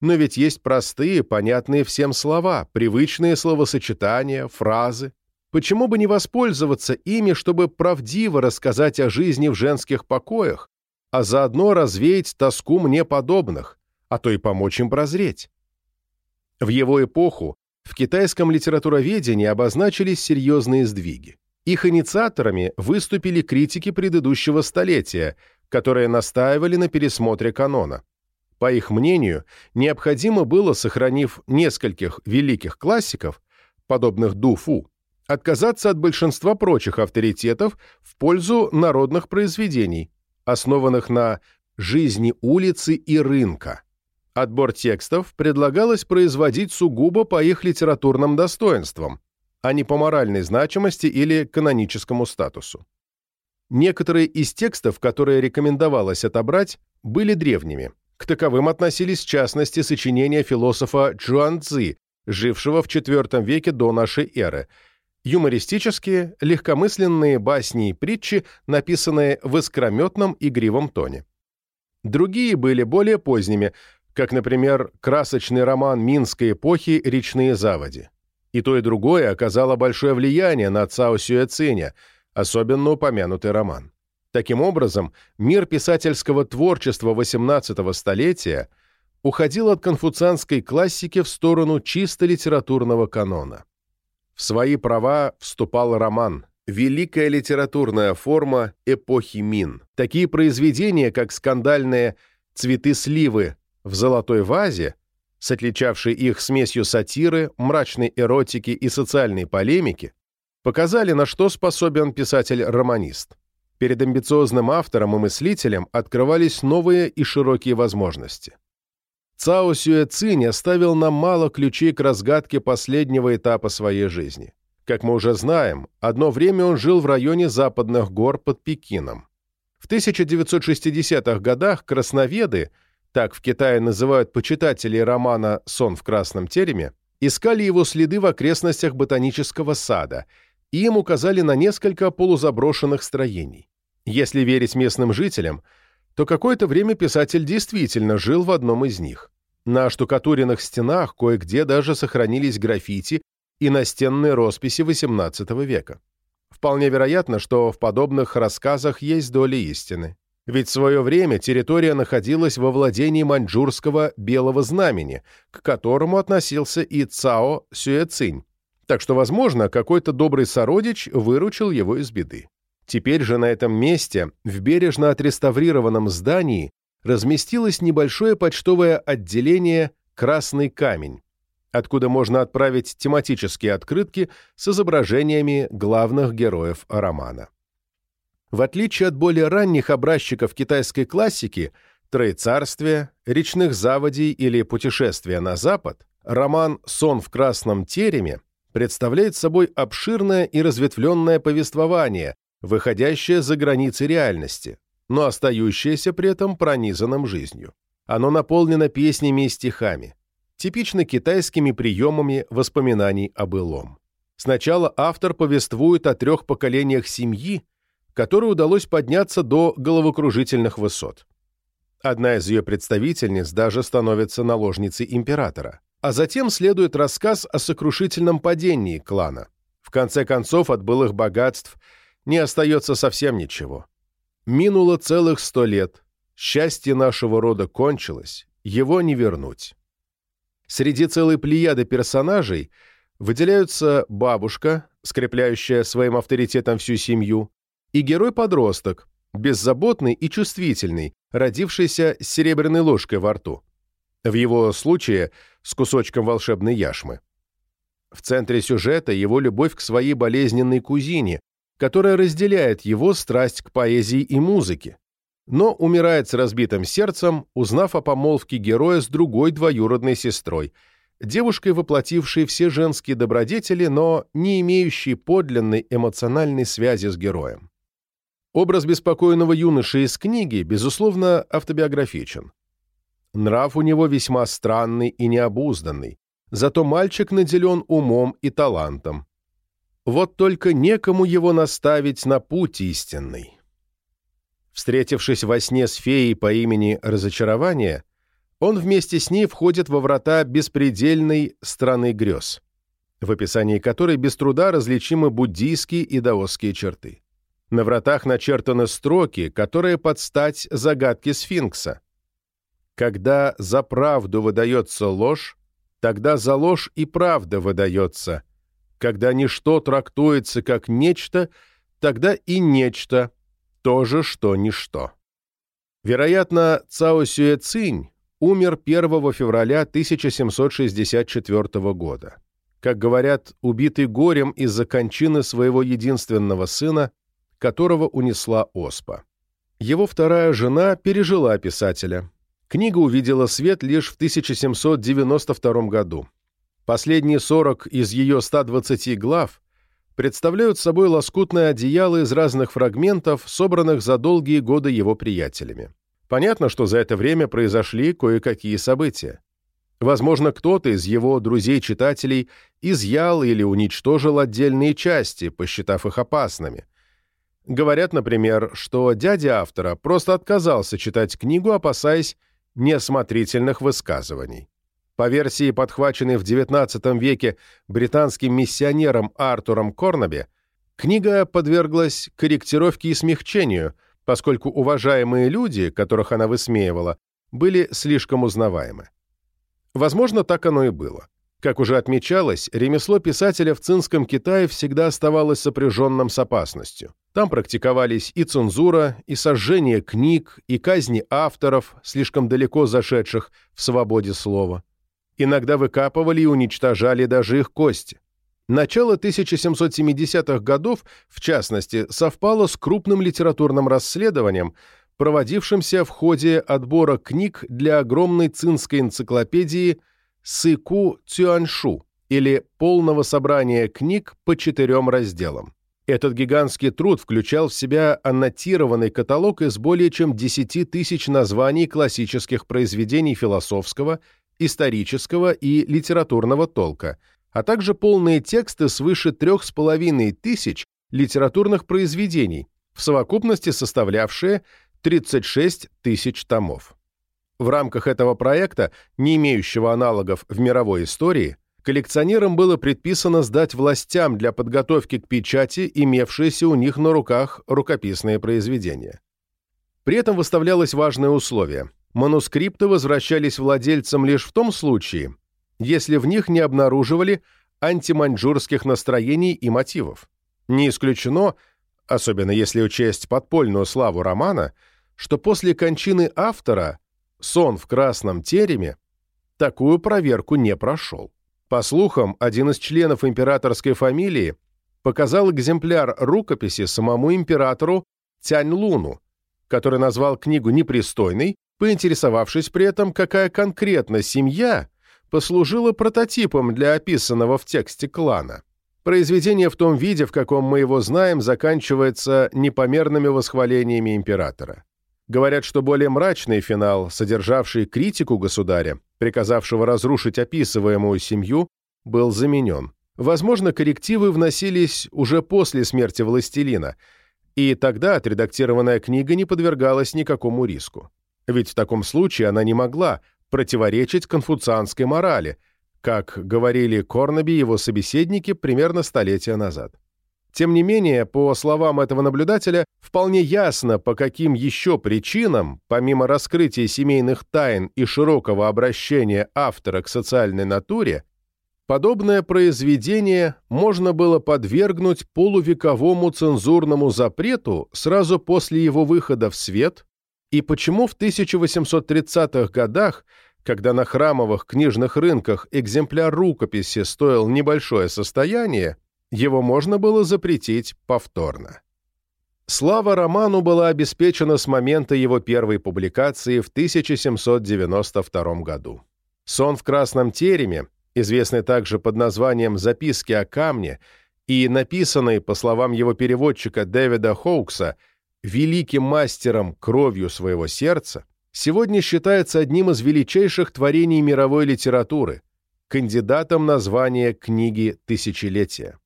Но ведь есть простые, понятные всем слова, привычные словосочетания, фразы. Почему бы не воспользоваться ими, чтобы правдиво рассказать о жизни в женских покоях, а заодно развеять тоску мне подобных, а то и помочь им прозреть? В его эпоху в китайском литературоведении обозначились серьезные сдвиги. Их инициаторами выступили критики предыдущего столетия, которые настаивали на пересмотре канона. По их мнению, необходимо было, сохранив нескольких великих классиков, подобных Ду Фу, отказаться от большинства прочих авторитетов в пользу народных произведений, основанных на «жизни улицы и рынка». Отбор текстов предлагалось производить сугубо по их литературным достоинствам, а не по моральной значимости или каноническому статусу. Некоторые из текстов, которые рекомендовалось отобрать, были древними – к таковым относились в частности сочинения философа Чжуан Цзи, жившего в IV веке до нашей эры, юмористические, легкомысленные басни и притчи, написанные в искрометном игривом тоне. Другие были более поздними, как, например, красочный роман Минской эпохи «Речные заводи». И то, и другое оказало большое влияние на Цао Сюэциня, особенно упомянутый роман. Таким образом, мир писательского творчества XVIII столетия уходил от конфуцианской классики в сторону чисто литературного канона. В свои права вступал роман, великая литературная форма эпохи Мин. Такие произведения, как скандальные «Цветы сливы» в золотой вазе, с отличавшей их смесью сатиры, мрачной эротики и социальной полемики, показали, на что способен писатель-романист. Перед амбициозным автором и мыслителем открывались новые и широкие возможности. Цао Сюэцинь оставил нам мало ключей к разгадке последнего этапа своей жизни. Как мы уже знаем, одно время он жил в районе западных гор под Пекином. В 1960-х годах красноведы, так в Китае называют почитателей романа «Сон в красном тереме», искали его следы в окрестностях ботанического сада – и им указали на несколько полузаброшенных строений. Если верить местным жителям, то какое-то время писатель действительно жил в одном из них. На штукатуренных стенах кое-где даже сохранились граффити и настенные росписи XVIII века. Вполне вероятно, что в подобных рассказах есть доля истины. Ведь в свое время территория находилась во владении маньчжурского «белого знамени», к которому относился и Цао Сюэцинь, так что, возможно, какой-то добрый сородич выручил его из беды. Теперь же на этом месте, в бережно отреставрированном здании, разместилось небольшое почтовое отделение «Красный камень», откуда можно отправить тематические открытки с изображениями главных героев романа. В отличие от более ранних образчиков китайской классики «Троецарствия», «Речных заводей» или «Путешествия на Запад», роман «Сон в красном тереме» представляет собой обширное и разветвленное повествование, выходящее за границы реальности, но остающееся при этом пронизанным жизнью. Оно наполнено песнями и стихами, типично китайскими приемами воспоминаний о былом. Сначала автор повествует о трех поколениях семьи, которой удалось подняться до головокружительных высот. Одна из ее представительниц даже становится наложницей императора. А затем следует рассказ о сокрушительном падении клана. В конце концов, от былых богатств не остается совсем ничего. Минуло целых сто лет, счастье нашего рода кончилось, его не вернуть. Среди целой плеяды персонажей выделяются бабушка, скрепляющая своим авторитетом всю семью, и герой-подросток, беззаботный и чувствительный, родившийся с серебряной ложкой во рту. В его случае с кусочком волшебной яшмы. В центре сюжета его любовь к своей болезненной кузине, которая разделяет его страсть к поэзии и музыке, но умирает с разбитым сердцем, узнав о помолвке героя с другой двоюродной сестрой, девушкой, воплотившей все женские добродетели, но не имеющей подлинной эмоциональной связи с героем. Образ беспокойного юноши из книги, безусловно, автобиографичен. Нрав у него весьма странный и необузданный, зато мальчик наделен умом и талантом. Вот только некому его наставить на путь истинный. Встретившись во сне с феей по имени Разочарование, он вместе с ней входит во врата беспредельной страны грез, в описании которой без труда различимы буддийские и даосские черты. На вратах начертаны строки, которые под стать загадке сфинкса. Когда за правду выдается ложь, тогда за ложь и правда выдается. Когда ничто трактуется как нечто, тогда и нечто – то же, что ничто. Вероятно, Цао Сюэ Цинь умер 1 февраля 1764 года. Как говорят, убитый горем из-за кончины своего единственного сына, которого унесла оспа. Его вторая жена пережила писателя. Книга увидела свет лишь в 1792 году. Последние 40 из ее 120 глав представляют собой лоскутное одеяло из разных фрагментов, собранных за долгие годы его приятелями. Понятно, что за это время произошли кое-какие события. Возможно, кто-то из его друзей-читателей изъял или уничтожил отдельные части, посчитав их опасными. Говорят, например, что дядя автора просто отказался читать книгу, опасаясь неосмотрительных высказываний. По версии, подхваченной в XIX веке британским миссионером Артуром Корнаби, книга подверглась корректировке и смягчению, поскольку уважаемые люди, которых она высмеивала, были слишком узнаваемы. Возможно, так оно и было. Как уже отмечалось, ремесло писателя в цинском Китае всегда оставалось сопряженным с опасностью. Там практиковались и цензура, и сожжение книг, и казни авторов, слишком далеко зашедших в свободе слова. Иногда выкапывали и уничтожали даже их кости. Начало 1770-х годов, в частности, совпало с крупным литературным расследованием, проводившимся в ходе отбора книг для огромной цинской энциклопедии Сыку Цюаньшу или полного собрания книг по четырем разделам. Этот гигантский труд включал в себя аннотированный каталог из более чем 10 тысяч названий классических произведений философского, исторического и литературного толка, а также полные тексты свыше трех с половиной тысяч литературных произведений, в совокупности составлявшие 36 тысяч томов. В рамках этого проекта, не имеющего аналогов в мировой истории, коллекционерам было предписано сдать властям для подготовки к печати имевшиеся у них на руках рукописные произведения. При этом выставлялось важное условие. Манускрипты возвращались владельцам лишь в том случае, если в них не обнаруживали антиманьчжурских настроений и мотивов. Не исключено, особенно если учесть подпольную славу романа, что после кончины автора «Сон в красном тереме» такую проверку не прошел. По слухам, один из членов императорской фамилии показал экземпляр рукописи самому императору Тянь Луну, который назвал книгу непристойной, поинтересовавшись при этом, какая конкретно семья послужила прототипом для описанного в тексте клана. Произведение в том виде, в каком мы его знаем, заканчивается непомерными восхвалениями императора. Говорят, что более мрачный финал, содержавший критику государя, приказавшего разрушить описываемую семью, был заменен. Возможно, коррективы вносились уже после смерти властелина, и тогда отредактированная книга не подвергалась никакому риску. Ведь в таком случае она не могла противоречить конфуцианской морали, как говорили Корнаби и его собеседники примерно столетия назад. Тем не менее, по словам этого наблюдателя, вполне ясно, по каким еще причинам, помимо раскрытия семейных тайн и широкого обращения автора к социальной натуре, подобное произведение можно было подвергнуть полувековому цензурному запрету сразу после его выхода в свет, и почему в 1830-х годах, когда на храмовых книжных рынках экземпляр рукописи стоил небольшое состояние, его можно было запретить повторно. Слава роману была обеспечена с момента его первой публикации в 1792 году. «Сон в красном тереме», известный также под названием «Записки о камне», и написанный, по словам его переводчика Дэвида Хоукса, великим мастером кровью своего сердца, сегодня считается одним из величайших творений мировой литературы, кандидатом на звание книги тысячелетия.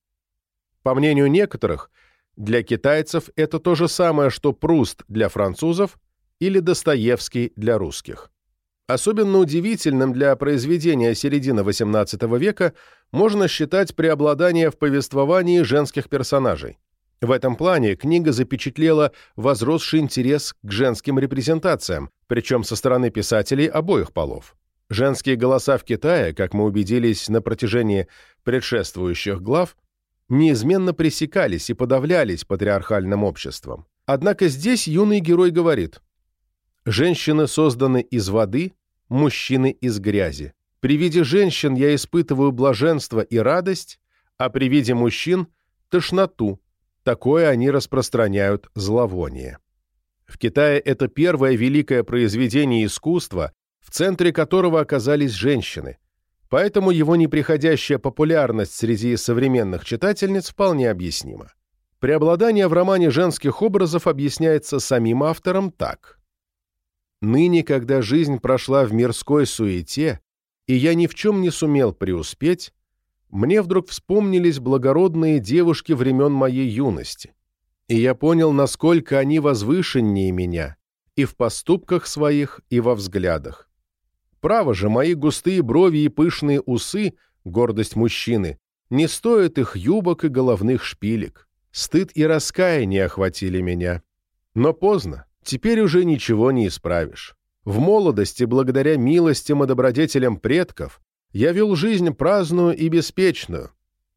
По мнению некоторых, для китайцев это то же самое, что Пруст для французов или Достоевский для русских. Особенно удивительным для произведения середины XVIII века можно считать преобладание в повествовании женских персонажей. В этом плане книга запечатлела возросший интерес к женским репрезентациям, причем со стороны писателей обоих полов. Женские голоса в Китае, как мы убедились на протяжении предшествующих глав, неизменно пресекались и подавлялись патриархальным обществом. Однако здесь юный герой говорит «Женщины созданы из воды, мужчины из грязи. При виде женщин я испытываю блаженство и радость, а при виде мужчин – тошноту. Такое они распространяют зловоние». В Китае это первое великое произведение искусства, в центре которого оказались женщины – Поэтому его неприходящая популярность среди современных читательниц вполне объяснима. Преобладание в романе женских образов объясняется самим автором так. «Ныне, когда жизнь прошла в мирской суете, и я ни в чем не сумел преуспеть, мне вдруг вспомнились благородные девушки времен моей юности, и я понял, насколько они возвышеннее меня и в поступках своих, и во взглядах. Право же, мои густые брови и пышные усы, гордость мужчины, не стоят их юбок и головных шпилек. Стыд и раскаяние охватили меня. Но поздно, теперь уже ничего не исправишь. В молодости, благодаря милостям и добродетелям предков, я вел жизнь праздную и беспечную,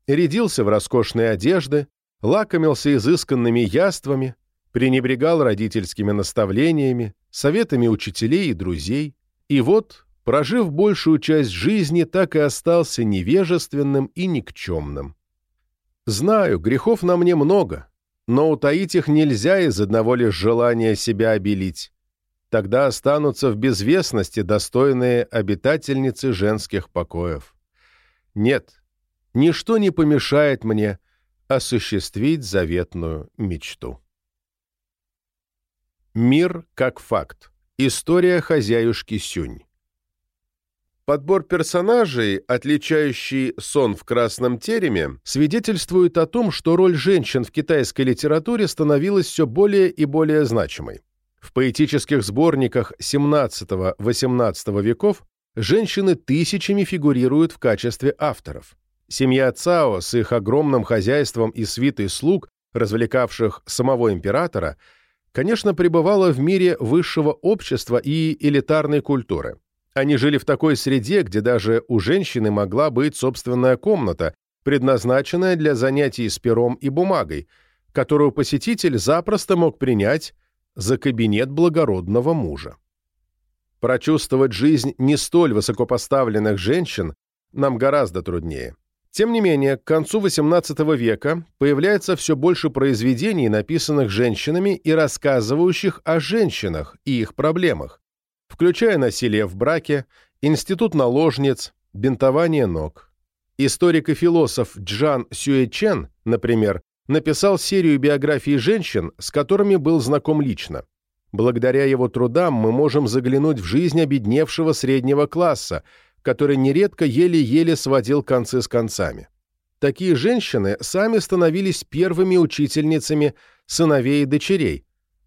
рядился в роскошные одежды, лакомился изысканными яствами, пренебрегал родительскими наставлениями, советами учителей и друзей. И вот прожив большую часть жизни, так и остался невежественным и никчемным. Знаю, грехов на мне много, но утаить их нельзя из одного лишь желания себя обелить. Тогда останутся в безвестности достойные обитательницы женских покоев. Нет, ничто не помешает мне осуществить заветную мечту. Мир как факт. История хозяюшки Сюнь. Подбор персонажей, отличающий сон в красном тереме, свидетельствует о том, что роль женщин в китайской литературе становилась все более и более значимой. В поэтических сборниках XVII-XVIII веков женщины тысячами фигурируют в качестве авторов. Семья Цао с их огромным хозяйством и свитой слуг, развлекавших самого императора, конечно, пребывала в мире высшего общества и элитарной культуры. Они жили в такой среде, где даже у женщины могла быть собственная комната, предназначенная для занятий с пером и бумагой, которую посетитель запросто мог принять за кабинет благородного мужа. Прочувствовать жизнь не столь высокопоставленных женщин нам гораздо труднее. Тем не менее, к концу XVIII века появляется все больше произведений, написанных женщинами и рассказывающих о женщинах и их проблемах, включая насилие в браке, институт наложниц, бинтование ног. Историк и философ Джан Сюэчен, например, написал серию биографий женщин, с которыми был знаком лично. Благодаря его трудам мы можем заглянуть в жизнь обедневшего среднего класса, который нередко еле-еле сводил концы с концами. Такие женщины сами становились первыми учительницами сыновей и дочерей,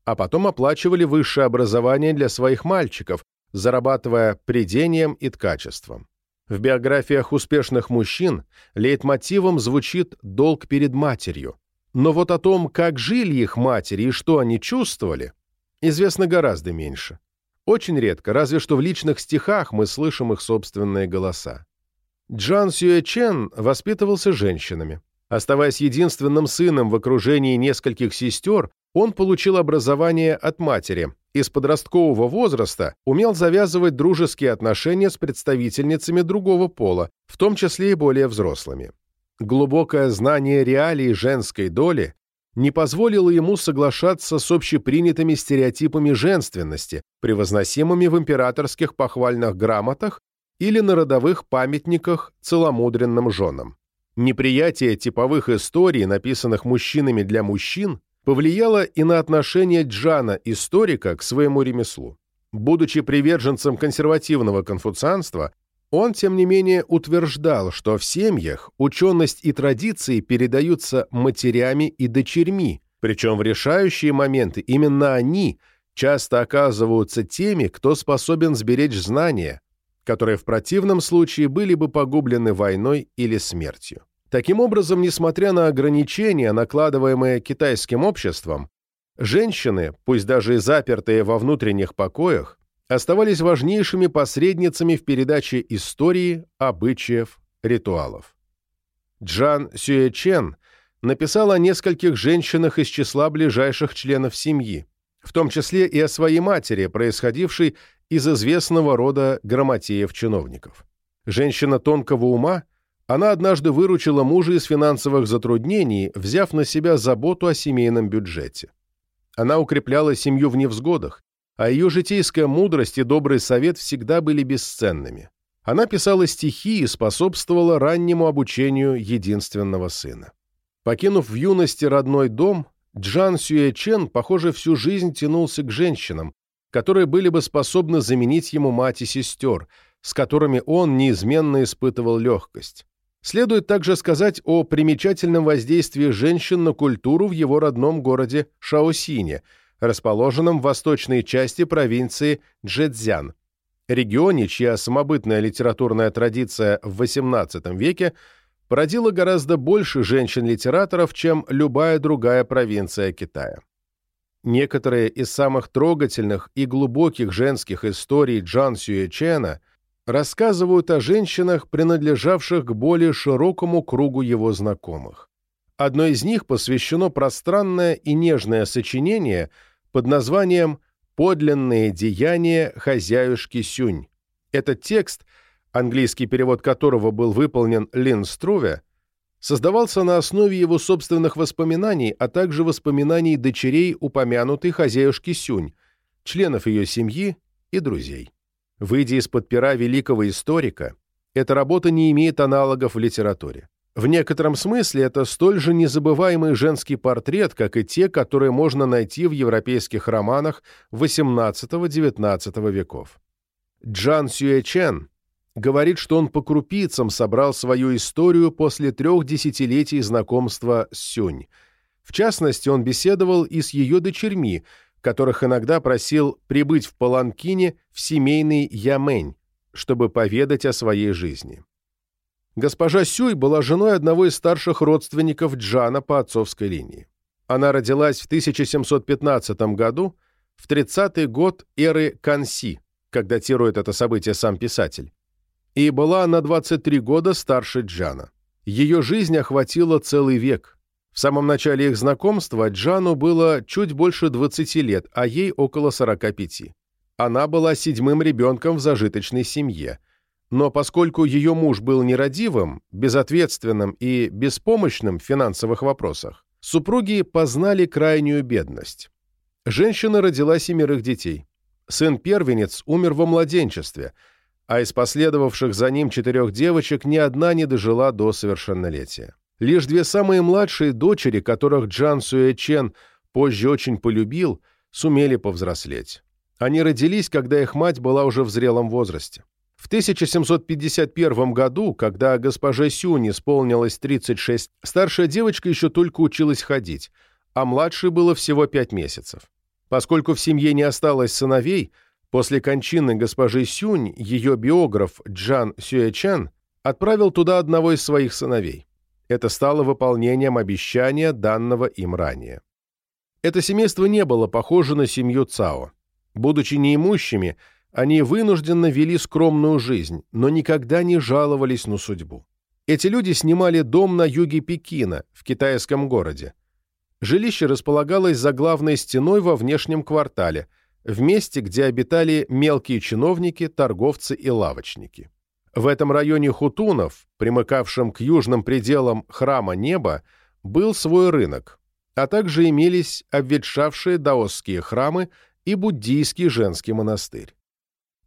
а потом оплачивали высшее образование для своих мальчиков, зарабатывая придением и ткачеством. В биографиях успешных мужчин лейтмотивом звучит «долг перед матерью». Но вот о том, как жили их матери и что они чувствовали, известно гораздо меньше. Очень редко, разве что в личных стихах мы слышим их собственные голоса. Джан Сюэ Чен воспитывался женщинами. Оставаясь единственным сыном в окружении нескольких сестер, он получил образование от матери и с подросткового возраста умел завязывать дружеские отношения с представительницами другого пола, в том числе и более взрослыми. Глубокое знание реалий женской доли не позволило ему соглашаться с общепринятыми стереотипами женственности, превозносимыми в императорских похвальных грамотах или на родовых памятниках целомудренным женам. Неприятие типовых историй, написанных мужчинами для мужчин, повлияло и на отношение Джана, историка, к своему ремеслу. Будучи приверженцем консервативного конфуцианства, он, тем не менее, утверждал, что в семьях ученость и традиции передаются матерями и дочерьми, причем в решающие моменты именно они часто оказываются теми, кто способен сберечь знания, которые в противном случае были бы погублены войной или смертью. Таким образом, несмотря на ограничения, накладываемые китайским обществом, женщины, пусть даже и запертые во внутренних покоях, оставались важнейшими посредницами в передаче истории, обычаев, ритуалов. Джан Сюэчен написал о нескольких женщинах из числа ближайших членов семьи, в том числе и о своей матери, происходившей из известного рода грамотеев-чиновников. Женщина тонкого ума – она однажды выручила мужа из финансовых затруднений, взяв на себя заботу о семейном бюджете. Она укрепляла семью в невзгодах, а ее житейская мудрость и добрый совет всегда были бесценными. Она писала стихи и способствовала раннему обучению единственного сына. Покинув в юности родной дом, Джан Сюэчен, похоже, всю жизнь тянулся к женщинам, которые были бы способны заменить ему мать и сестер, с которыми он неизменно испытывал легкость. Следует также сказать о примечательном воздействии женщин на культуру в его родном городе Шаосине, расположенном в восточной части провинции Джэцзян, регионе, чья самобытная литературная традиция в XVIII веке породила гораздо больше женщин-литераторов, чем любая другая провинция Китая. Некоторые из самых трогательных и глубоких женских историй Джан Сюэчена – рассказывают о женщинах, принадлежавших к более широкому кругу его знакомых. Одно из них посвящено пространное и нежное сочинение под названием «Подлинные деяния хозяюшки Сюнь». Этот текст, английский перевод которого был выполнен Лин Струве, создавался на основе его собственных воспоминаний, а также воспоминаний дочерей упомянутой хозяюшки Сюнь, членов ее семьи и друзей. Выйдя из-под пера великого историка, эта работа не имеет аналогов в литературе. В некотором смысле это столь же незабываемый женский портрет, как и те, которые можно найти в европейских романах XVIII-XIX веков. Джан Сюэчен говорит, что он по крупицам собрал свою историю после трех десятилетий знакомства с Сюнь. В частности, он беседовал и с ее дочерьми, которых иногда просил прибыть в Паланкине в семейный Ямень, чтобы поведать о своей жизни. Госпожа Сюй была женой одного из старших родственников Джана по отцовской линии. Она родилась в 1715 году, в 30-й год эры Канси, как датирует это событие сам писатель, и была на 23 года старше Джана. Ее жизнь охватила целый век – в самом начале их знакомства Джану было чуть больше 20 лет, а ей около 45. Она была седьмым ребенком в зажиточной семье. Но поскольку ее муж был нерадивым, безответственным и беспомощным в финансовых вопросах, супруги познали крайнюю бедность. Женщина родила семерых детей. Сын-первенец умер во младенчестве, а из последовавших за ним четырех девочек ни одна не дожила до совершеннолетия. Лишь две самые младшие дочери, которых Джан Суэчен позже очень полюбил, сумели повзрослеть. Они родились, когда их мать была уже в зрелом возрасте. В 1751 году, когда госпоже Сюнь исполнилось 36, старшая девочка еще только училась ходить, а младшей было всего 5 месяцев. Поскольку в семье не осталось сыновей, После кончины госпожи Сюнь ее биограф Джан Сюэчан отправил туда одного из своих сыновей. Это стало выполнением обещания, данного им ранее. Это семейство не было похоже на семью Цао. Будучи неимущими, они вынужденно вели скромную жизнь, но никогда не жаловались на судьбу. Эти люди снимали дом на юге Пекина, в китайском городе. Жилище располагалось за главной стеной во внешнем квартале, в месте, где обитали мелкие чиновники, торговцы и лавочники. В этом районе хутунов, примыкавшем к южным пределам храма неба, был свой рынок, а также имелись обветшавшие даосские храмы и буддийский женский монастырь.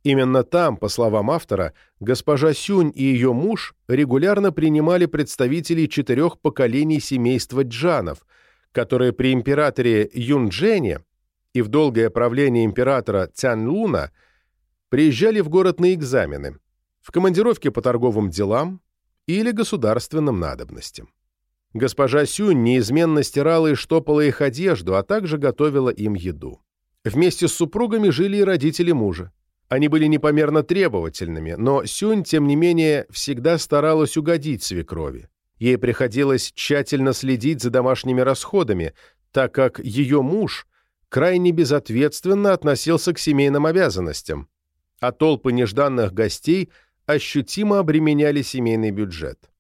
Именно там, по словам автора, госпожа Сюнь и ее муж регулярно принимали представителей четырех поколений семейства Джанов, которые при императоре Юнджене и в долгое правление императора Цянлуна приезжали в город на экзамены – в командировке по торговым делам или государственным надобностям. Госпожа Сюнь неизменно стирала и штопала их одежду, а также готовила им еду. Вместе с супругами жили и родители мужа. Они были непомерно требовательными, но Сюнь, тем не менее, всегда старалась угодить свекрови. Ей приходилось тщательно следить за домашними расходами, так как ее муж крайне безответственно относился к семейным обязанностям, а толпы нежданных гостей – ощутимо обременяли семейный бюджет.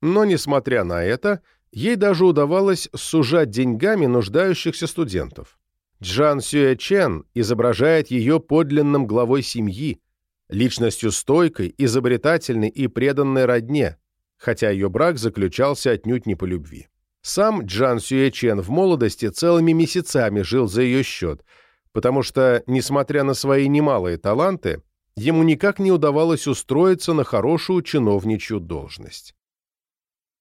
Но, несмотря на это, ей даже удавалось сужать деньгами нуждающихся студентов. Джан Сюэ Чен изображает ее подлинным главой семьи, личностью стойкой, изобретательной и преданной родне, хотя ее брак заключался отнюдь не по любви. Сам Джан Сюэ Чен в молодости целыми месяцами жил за ее счет, потому что, несмотря на свои немалые таланты, ему никак не удавалось устроиться на хорошую чиновничью должность.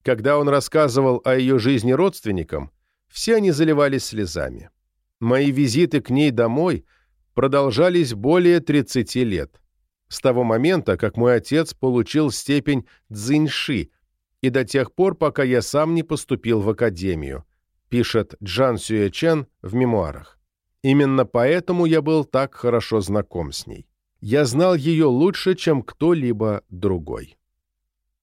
Когда он рассказывал о ее жизни родственникам, все они заливались слезами. Мои визиты к ней домой продолжались более 30 лет, с того момента, как мой отец получил степень цзиньши, и до тех пор, пока я сам не поступил в академию, пишет Джан Сюэчен в мемуарах. Именно поэтому я был так хорошо знаком с ней я знал ее лучше, чем кто-либо другой.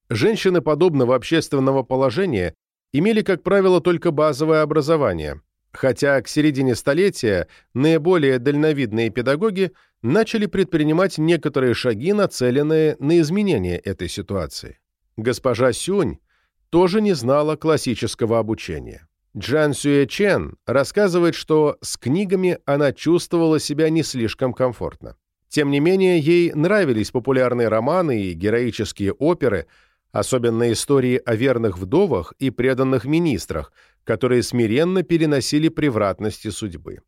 Женщины подобного общественного положения имели, как правило, только базовое образование, хотя к середине столетия наиболее дальновидные педагоги начали предпринимать некоторые шаги, нацеленные на изменение этой ситуации. Госпожа Сюнь тоже не знала классического обучения. Джан Сюэ Чен рассказывает, что с книгами она чувствовала себя не слишком комфортно. Тем не менее, ей нравились популярные романы и героические оперы, особенно истории о верных вдовах и преданных министрах, которые смиренно переносили превратности судьбы.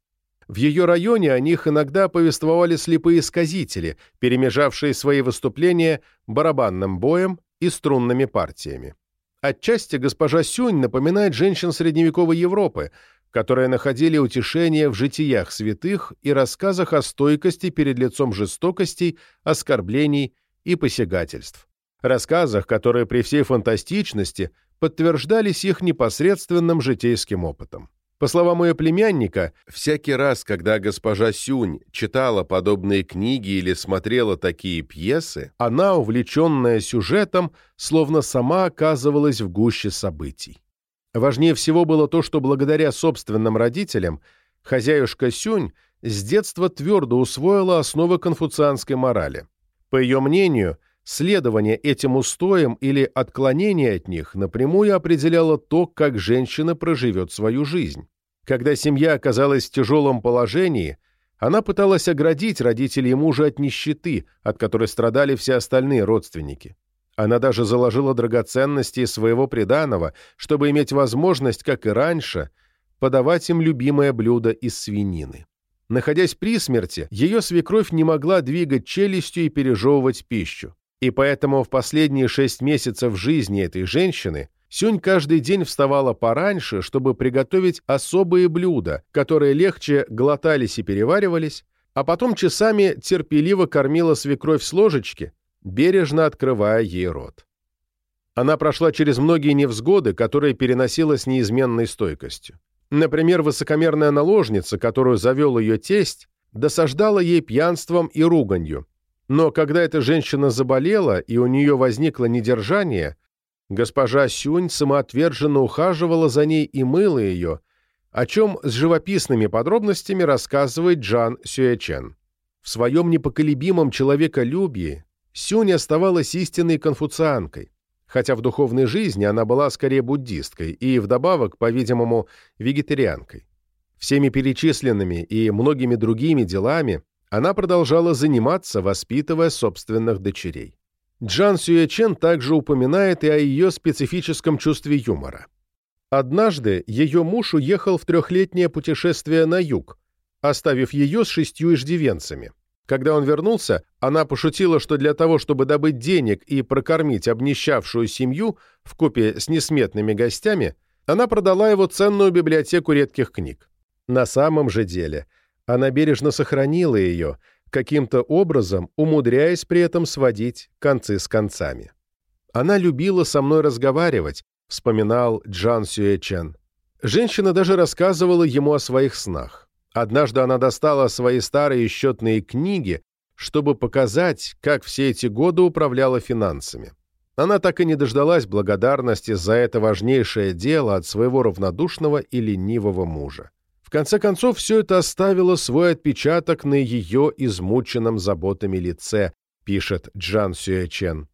В ее районе о них иногда повествовали слепые сказители, перемежавшие свои выступления барабанным боем и струнными партиями. Отчасти госпожа Сюнь напоминает женщин средневековой Европы, которые находили утешение в житиях святых и рассказах о стойкости перед лицом жестокостей, оскорблений и посягательств. Рассказах, которые при всей фантастичности подтверждались их непосредственным житейским опытом. По словам ее племянника, всякий раз, когда госпожа Сюнь читала подобные книги или смотрела такие пьесы, она, увлеченная сюжетом, словно сама оказывалась в гуще событий. Важнее всего было то, что благодаря собственным родителям хозяюшка Сюнь с детства твердо усвоила основы конфуцианской морали. По ее мнению, следование этим устоям или отклонение от них напрямую определяло то, как женщина проживет свою жизнь. Когда семья оказалась в тяжелом положении, она пыталась оградить родителей мужа от нищеты, от которой страдали все остальные родственники. Она даже заложила драгоценности своего приданого, чтобы иметь возможность, как и раньше, подавать им любимое блюдо из свинины. Находясь при смерти, ее свекровь не могла двигать челюстью и пережевывать пищу. И поэтому в последние шесть месяцев жизни этой женщины Сюнь каждый день вставала пораньше, чтобы приготовить особые блюда, которые легче глотались и переваривались, а потом часами терпеливо кормила свекровь с ложечки, бережно открывая ей рот. Она прошла через многие невзгоды, которые переносила с неизменной стойкостью. Например, высокомерная наложница, которую завел ее тесть, досаждала ей пьянством и руганью, но когда эта женщина заболела и у нее возникло недержание, госпожа Сюнь самоотверженно ухаживала за ней и мыла ее, о чем с живописными подробностями рассказывает Джан Сюэчен. В своем непоколебимом человеколюбии Сюнь оставалась истинной конфуцианкой, хотя в духовной жизни она была скорее буддисткой и, вдобавок, по-видимому, вегетарианкой. Всеми перечисленными и многими другими делами она продолжала заниматься, воспитывая собственных дочерей. Джан Сюэчен также упоминает и о ее специфическом чувстве юмора. Однажды ее муж уехал в трехлетнее путешествие на юг, оставив ее с шестью иждивенцами. Когда он вернулся, она пошутила, что для того, чтобы добыть денег и прокормить обнищавшую семью в купе с несметными гостями, она продала его ценную библиотеку редких книг. На самом же деле она бережно сохранила ее, каким-то образом умудряясь при этом сводить концы с концами. Она любила со мной разговаривать, вспоминал Джан Сюэчен. Женщина даже рассказывала ему о своих снах. Однажды она достала свои старые счетные книги, чтобы показать, как все эти годы управляла финансами. Она так и не дождалась благодарности за это важнейшее дело от своего равнодушного и ленивого мужа. В конце концов, все это оставило свой отпечаток на ее измученном заботами лице, пишет Джан Сюэчен.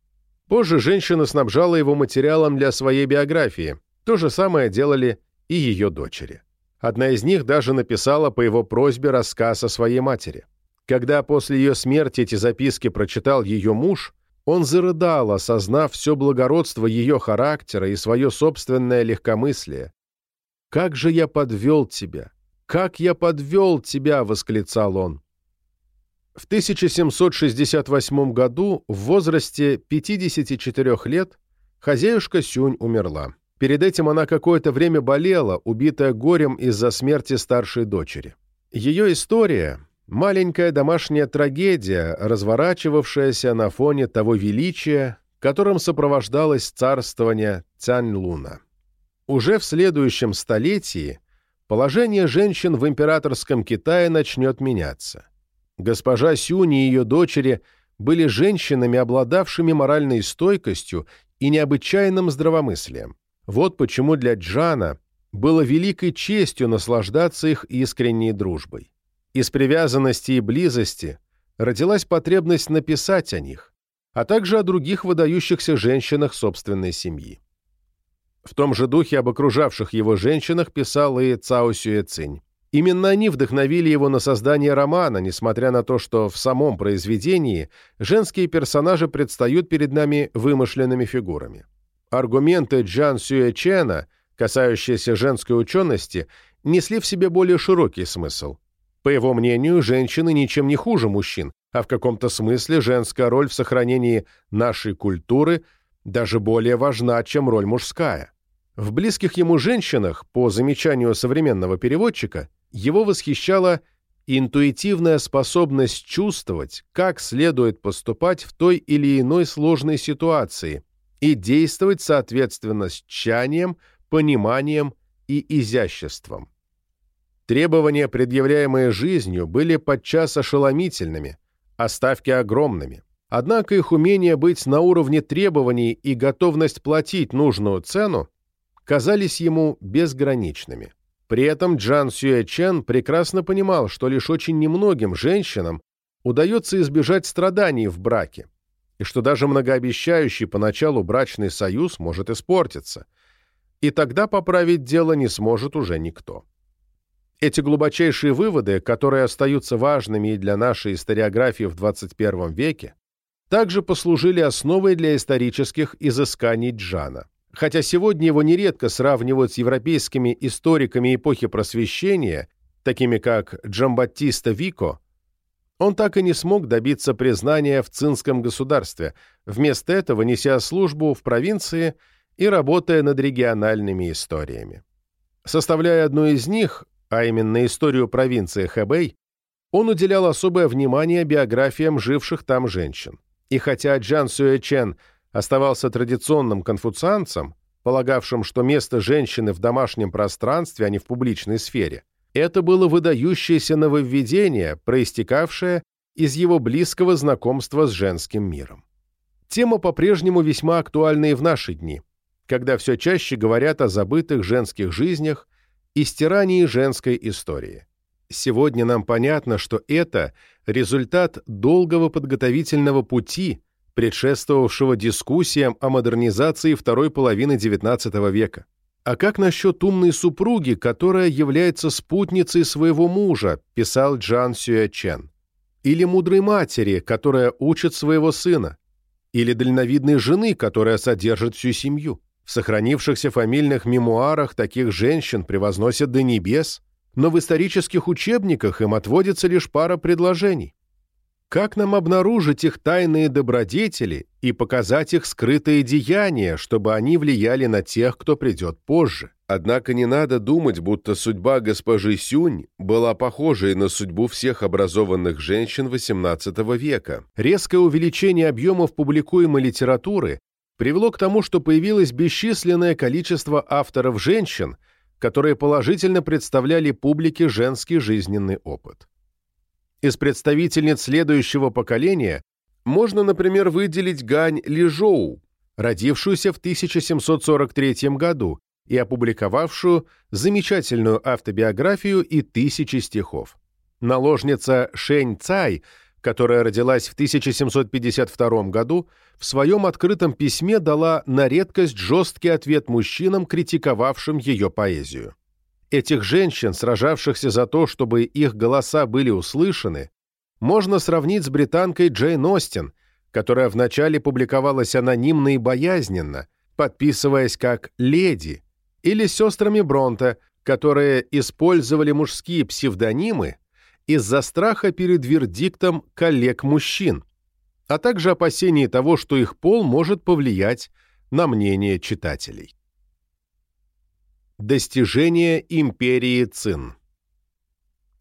Позже женщина снабжала его материалом для своей биографии. То же самое делали и ее дочери. Одна из них даже написала по его просьбе рассказ о своей матери. Когда после ее смерти эти записки прочитал ее муж, он зарыдал, осознав все благородство ее характера и свое собственное легкомыслие. «Как же я подвел тебя! Как я подвел тебя!» — восклицал он. В 1768 году, в возрасте 54 лет, хозяюшка Сюнь умерла. Перед этим она какое-то время болела, убитая горем из-за смерти старшей дочери. Ее история – маленькая домашняя трагедия, разворачивавшаяся на фоне того величия, которым сопровождалось царствование Цянь-Луна. Уже в следующем столетии положение женщин в императорском Китае начнет меняться. Госпожа Сюнь и ее дочери были женщинами, обладавшими моральной стойкостью и необычайным здравомыслием. Вот почему для Джана было великой честью наслаждаться их искренней дружбой. Из привязанности и близости родилась потребность написать о них, а также о других выдающихся женщинах собственной семьи. В том же духе об окружавших его женщинах писал и Цао Сюэцинь. Именно они вдохновили его на создание романа, несмотря на то, что в самом произведении женские персонажи предстают перед нами вымышленными фигурами. Аргументы Джан Сюэчена, касающиеся женской учености, несли в себе более широкий смысл. По его мнению, женщины ничем не хуже мужчин, а в каком-то смысле женская роль в сохранении нашей культуры даже более важна, чем роль мужская. В близких ему женщинах, по замечанию современного переводчика, его восхищала интуитивная способность чувствовать, как следует поступать в той или иной сложной ситуации и действовать соответственно с тщанием, пониманием и изяществом. Требования, предъявляемые жизнью, были подчас ошеломительными, а ставки огромными. Однако их умение быть на уровне требований и готовность платить нужную цену казались ему безграничными. При этом Джан Сюэ Чен прекрасно понимал, что лишь очень немногим женщинам удается избежать страданий в браке, и что даже многообещающий поначалу брачный союз может испортиться, и тогда поправить дело не сможет уже никто. Эти глубочайшие выводы, которые остаются важными и для нашей историографии в 21 веке, также послужили основой для исторических изысканий Джана. Хотя сегодня его нередко сравнивают с европейскими историками эпохи Просвещения, такими как Джамбаттиста Вико, он так и не смог добиться признания в цинском государстве, вместо этого неся службу в провинции и работая над региональными историями. Составляя одну из них, а именно историю провинции Хэбэй, он уделял особое внимание биографиям живших там женщин. И хотя Джан Сюэчен оставался традиционным конфуцианцем, полагавшим, что место женщины в домашнем пространстве, а не в публичной сфере, Это было выдающееся нововведение, проистекавшее из его близкого знакомства с женским миром. Тема по-прежнему весьма актуальна и в наши дни, когда все чаще говорят о забытых женских жизнях и стирании женской истории. Сегодня нам понятно, что это результат долгого подготовительного пути, предшествовавшего дискуссиям о модернизации второй половины XIX века. А как насчет умной супруги, которая является спутницей своего мужа, писал Джан Сюэчен? Или мудрой матери, которая учит своего сына? Или дальновидной жены, которая содержит всю семью? В сохранившихся фамильных мемуарах таких женщин превозносят до небес, но в исторических учебниках им отводится лишь пара предложений. Как нам обнаружить их тайные добродетели и показать их скрытые деяния, чтобы они влияли на тех, кто придет позже? Однако не надо думать, будто судьба госпожи Сюнь была похожей на судьбу всех образованных женщин XVIII века. Резкое увеличение объемов публикуемой литературы привело к тому, что появилось бесчисленное количество авторов-женщин, которые положительно представляли публике женский жизненный опыт. Из представительниц следующего поколения можно, например, выделить Гань Лижоу, родившуюся в 1743 году и опубликовавшую замечательную автобиографию и тысячи стихов. Наложница Шэнь Цай – которая родилась в 1752 году, в своем открытом письме дала на редкость жесткий ответ мужчинам, критиковавшим ее поэзию. Этих женщин, сражавшихся за то, чтобы их голоса были услышаны, можно сравнить с британкой Джейн Остин, которая вначале публиковалась анонимно и боязненно, подписываясь как «леди», или сестрами Бронте, которые использовали мужские псевдонимы из-за страха перед вердиктом коллег-мужчин, а также опасений того, что их пол может повлиять на мнение читателей. Достижение империи Цин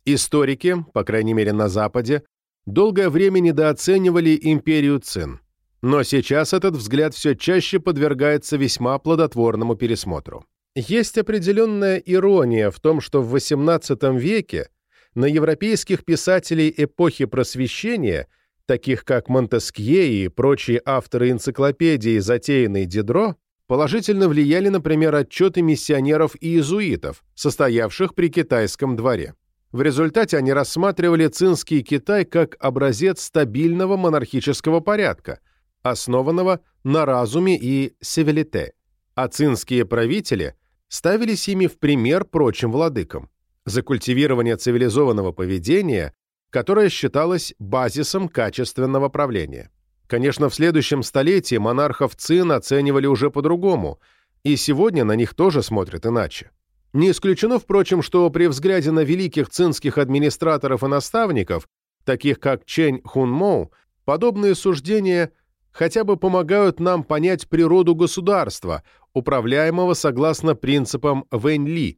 Историки, по крайней мере на Западе, долгое время недооценивали империю Цин, но сейчас этот взгляд все чаще подвергается весьма плодотворному пересмотру. Есть определенная ирония в том, что в XVIII веке на европейских писателей эпохи Просвещения, таких как Монтескье и прочие авторы энциклопедии, затеянной Дидро, положительно влияли, например, отчеты миссионеров и иезуитов, состоявших при китайском дворе. В результате они рассматривали цинский Китай как образец стабильного монархического порядка, основанного на разуме и севелите, а цинские правители ставились ими в пример прочим владыкам за культивирование цивилизованного поведения, которое считалось базисом качественного правления. Конечно, в следующем столетии монархов Цин оценивали уже по-другому, и сегодня на них тоже смотрят иначе. Не исключено, впрочем, что при взгляде на великих цинских администраторов и наставников, таких как Чэнь Хунмоу, подобные суждения хотя бы помогают нам понять природу государства, управляемого согласно принципам Вэнь-Ли,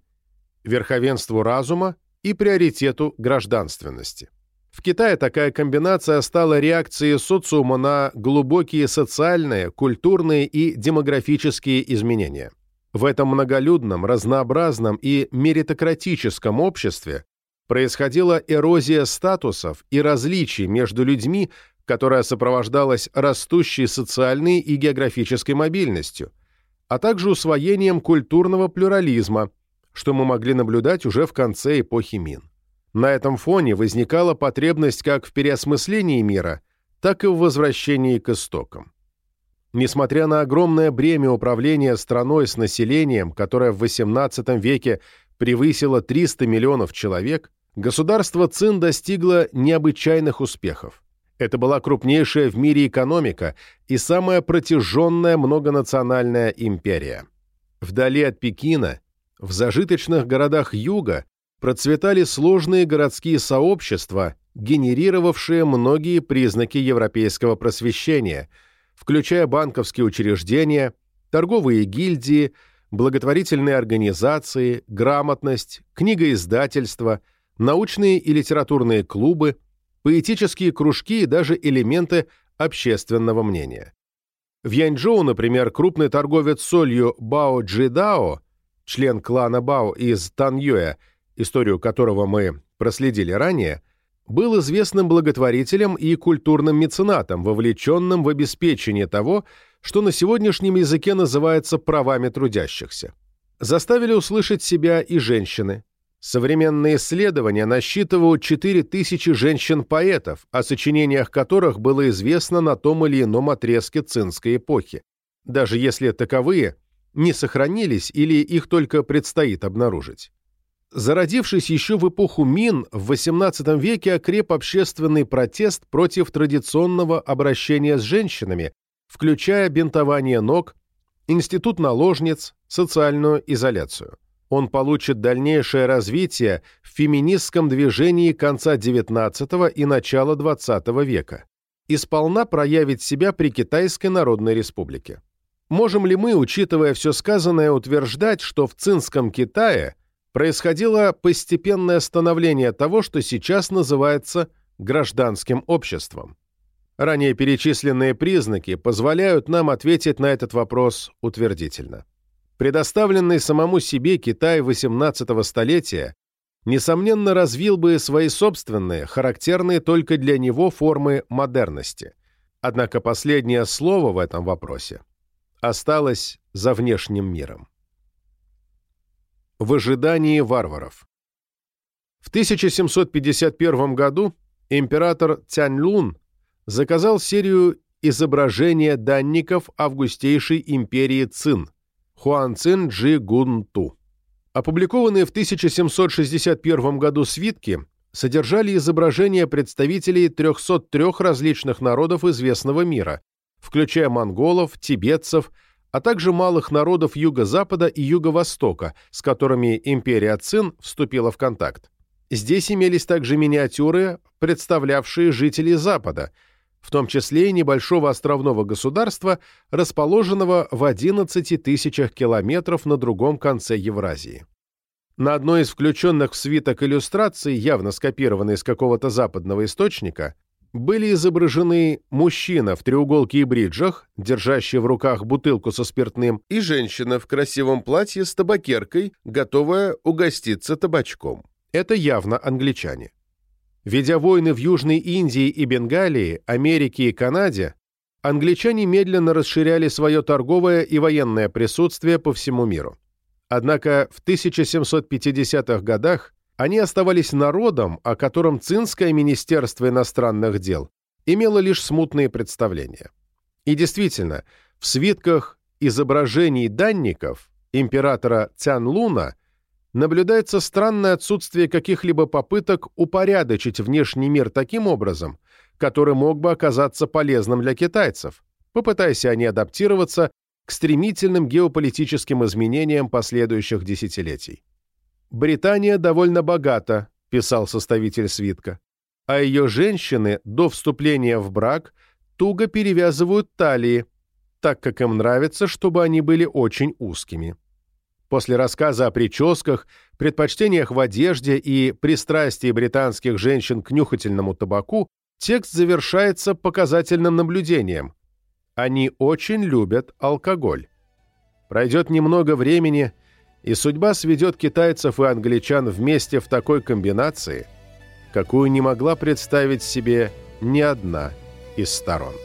верховенству разума и приоритету гражданственности. В Китае такая комбинация стала реакцией социума на глубокие социальные, культурные и демографические изменения. В этом многолюдном, разнообразном и меритократическом обществе происходила эрозия статусов и различий между людьми, которая сопровождалась растущей социальной и географической мобильностью, а также усвоением культурного плюрализма – что мы могли наблюдать уже в конце эпохи Мин. На этом фоне возникала потребность как в переосмыслении мира, так и в возвращении к истокам. Несмотря на огромное бремя управления страной с населением, которое в XVIII веке превысило 300 миллионов человек, государство Цин достигло необычайных успехов. Это была крупнейшая в мире экономика и самая протяженная многонациональная империя. Вдали от Пекина в зажиточных городах юга процветали сложные городские сообщества, генерировавшие многие признаки европейского просвещения, включая банковские учреждения, торговые гильдии, благотворительные организации, грамотность, книгоиздательство, научные и литературные клубы, поэтические кружки и даже элементы общественного мнения. В Янчжоу, например, крупный торговец солью Бао Джидао член клана Бао из Таньюэ, историю которого мы проследили ранее, был известным благотворителем и культурным меценатом, вовлеченным в обеспечение того, что на сегодняшнем языке называется правами трудящихся. Заставили услышать себя и женщины. Современные исследования насчитывают 4000 женщин-поэтов, о сочинениях которых было известно на том или ином отрезке цинской эпохи, даже если таковые не сохранились или их только предстоит обнаружить. Зародившись еще в эпоху Мин, в XVIII веке окреп общественный протест против традиционного обращения с женщинами, включая бинтование ног, институт наложниц, социальную изоляцию. Он получит дальнейшее развитие в феминистском движении конца XIX и начала XX века и сполна проявит себя при Китайской Народной Республике. Можем ли мы, учитывая все сказанное, утверждать, что в Цинском Китае – происходило постепенное становление того, что сейчас называется гражданским обществом. Ранее перечисленные признаки позволяют нам ответить на этот вопрос утвердительно. Предоставленный самому себе Китай XVIII столетия несомненно развил бы свои собственные, характерные только для него формы модерности. Однако последнее слово в этом вопросе осталось за внешним миром. В ожидании варваров. В 1751 году император Цяньлун заказал серию изображения данников августейшей империи Цин Хуанцин Джи Гунту. Опубликованные в 1761 году свитки содержали изображения представителей 303 различных народов известного мира, включая монголов, тибетцев, а также малых народов Юго-Запада и Юго-Востока, с которыми империя Цин вступила в контакт. Здесь имелись также миниатюры, представлявшие жителей Запада, в том числе и небольшого островного государства, расположенного в 11 тысячах километров на другом конце Евразии. На одной из включенных в свиток иллюстраций, явно скопированной из какого-то западного источника, были изображены мужчина в треуголке и бриджах, держащий в руках бутылку со спиртным, и женщина в красивом платье с табакеркой, готовая угоститься табачком. Это явно англичане. Ведя войны в Южной Индии и Бенгалии, Америке и Канаде, англичане медленно расширяли свое торговое и военное присутствие по всему миру. Однако в 1750-х годах они оставались народом, о котором Цинское министерство иностранных дел имело лишь смутные представления. И действительно, в свитках изображений данников императора Цянлуна наблюдается странное отсутствие каких-либо попыток упорядочить внешний мир таким образом, который мог бы оказаться полезным для китайцев, попытаясь они адаптироваться к стремительным геополитическим изменениям последующих десятилетий. «Британия довольно богата», – писал составитель свитка, а ее женщины до вступления в брак туго перевязывают талии, так как им нравится, чтобы они были очень узкими. После рассказа о прическах, предпочтениях в одежде и пристрастии британских женщин к нюхательному табаку текст завершается показательным наблюдением. Они очень любят алкоголь. Пройдет немного времени – и судьба сведет китайцев и англичан вместе в такой комбинации, какую не могла представить себе ни одна из сторон.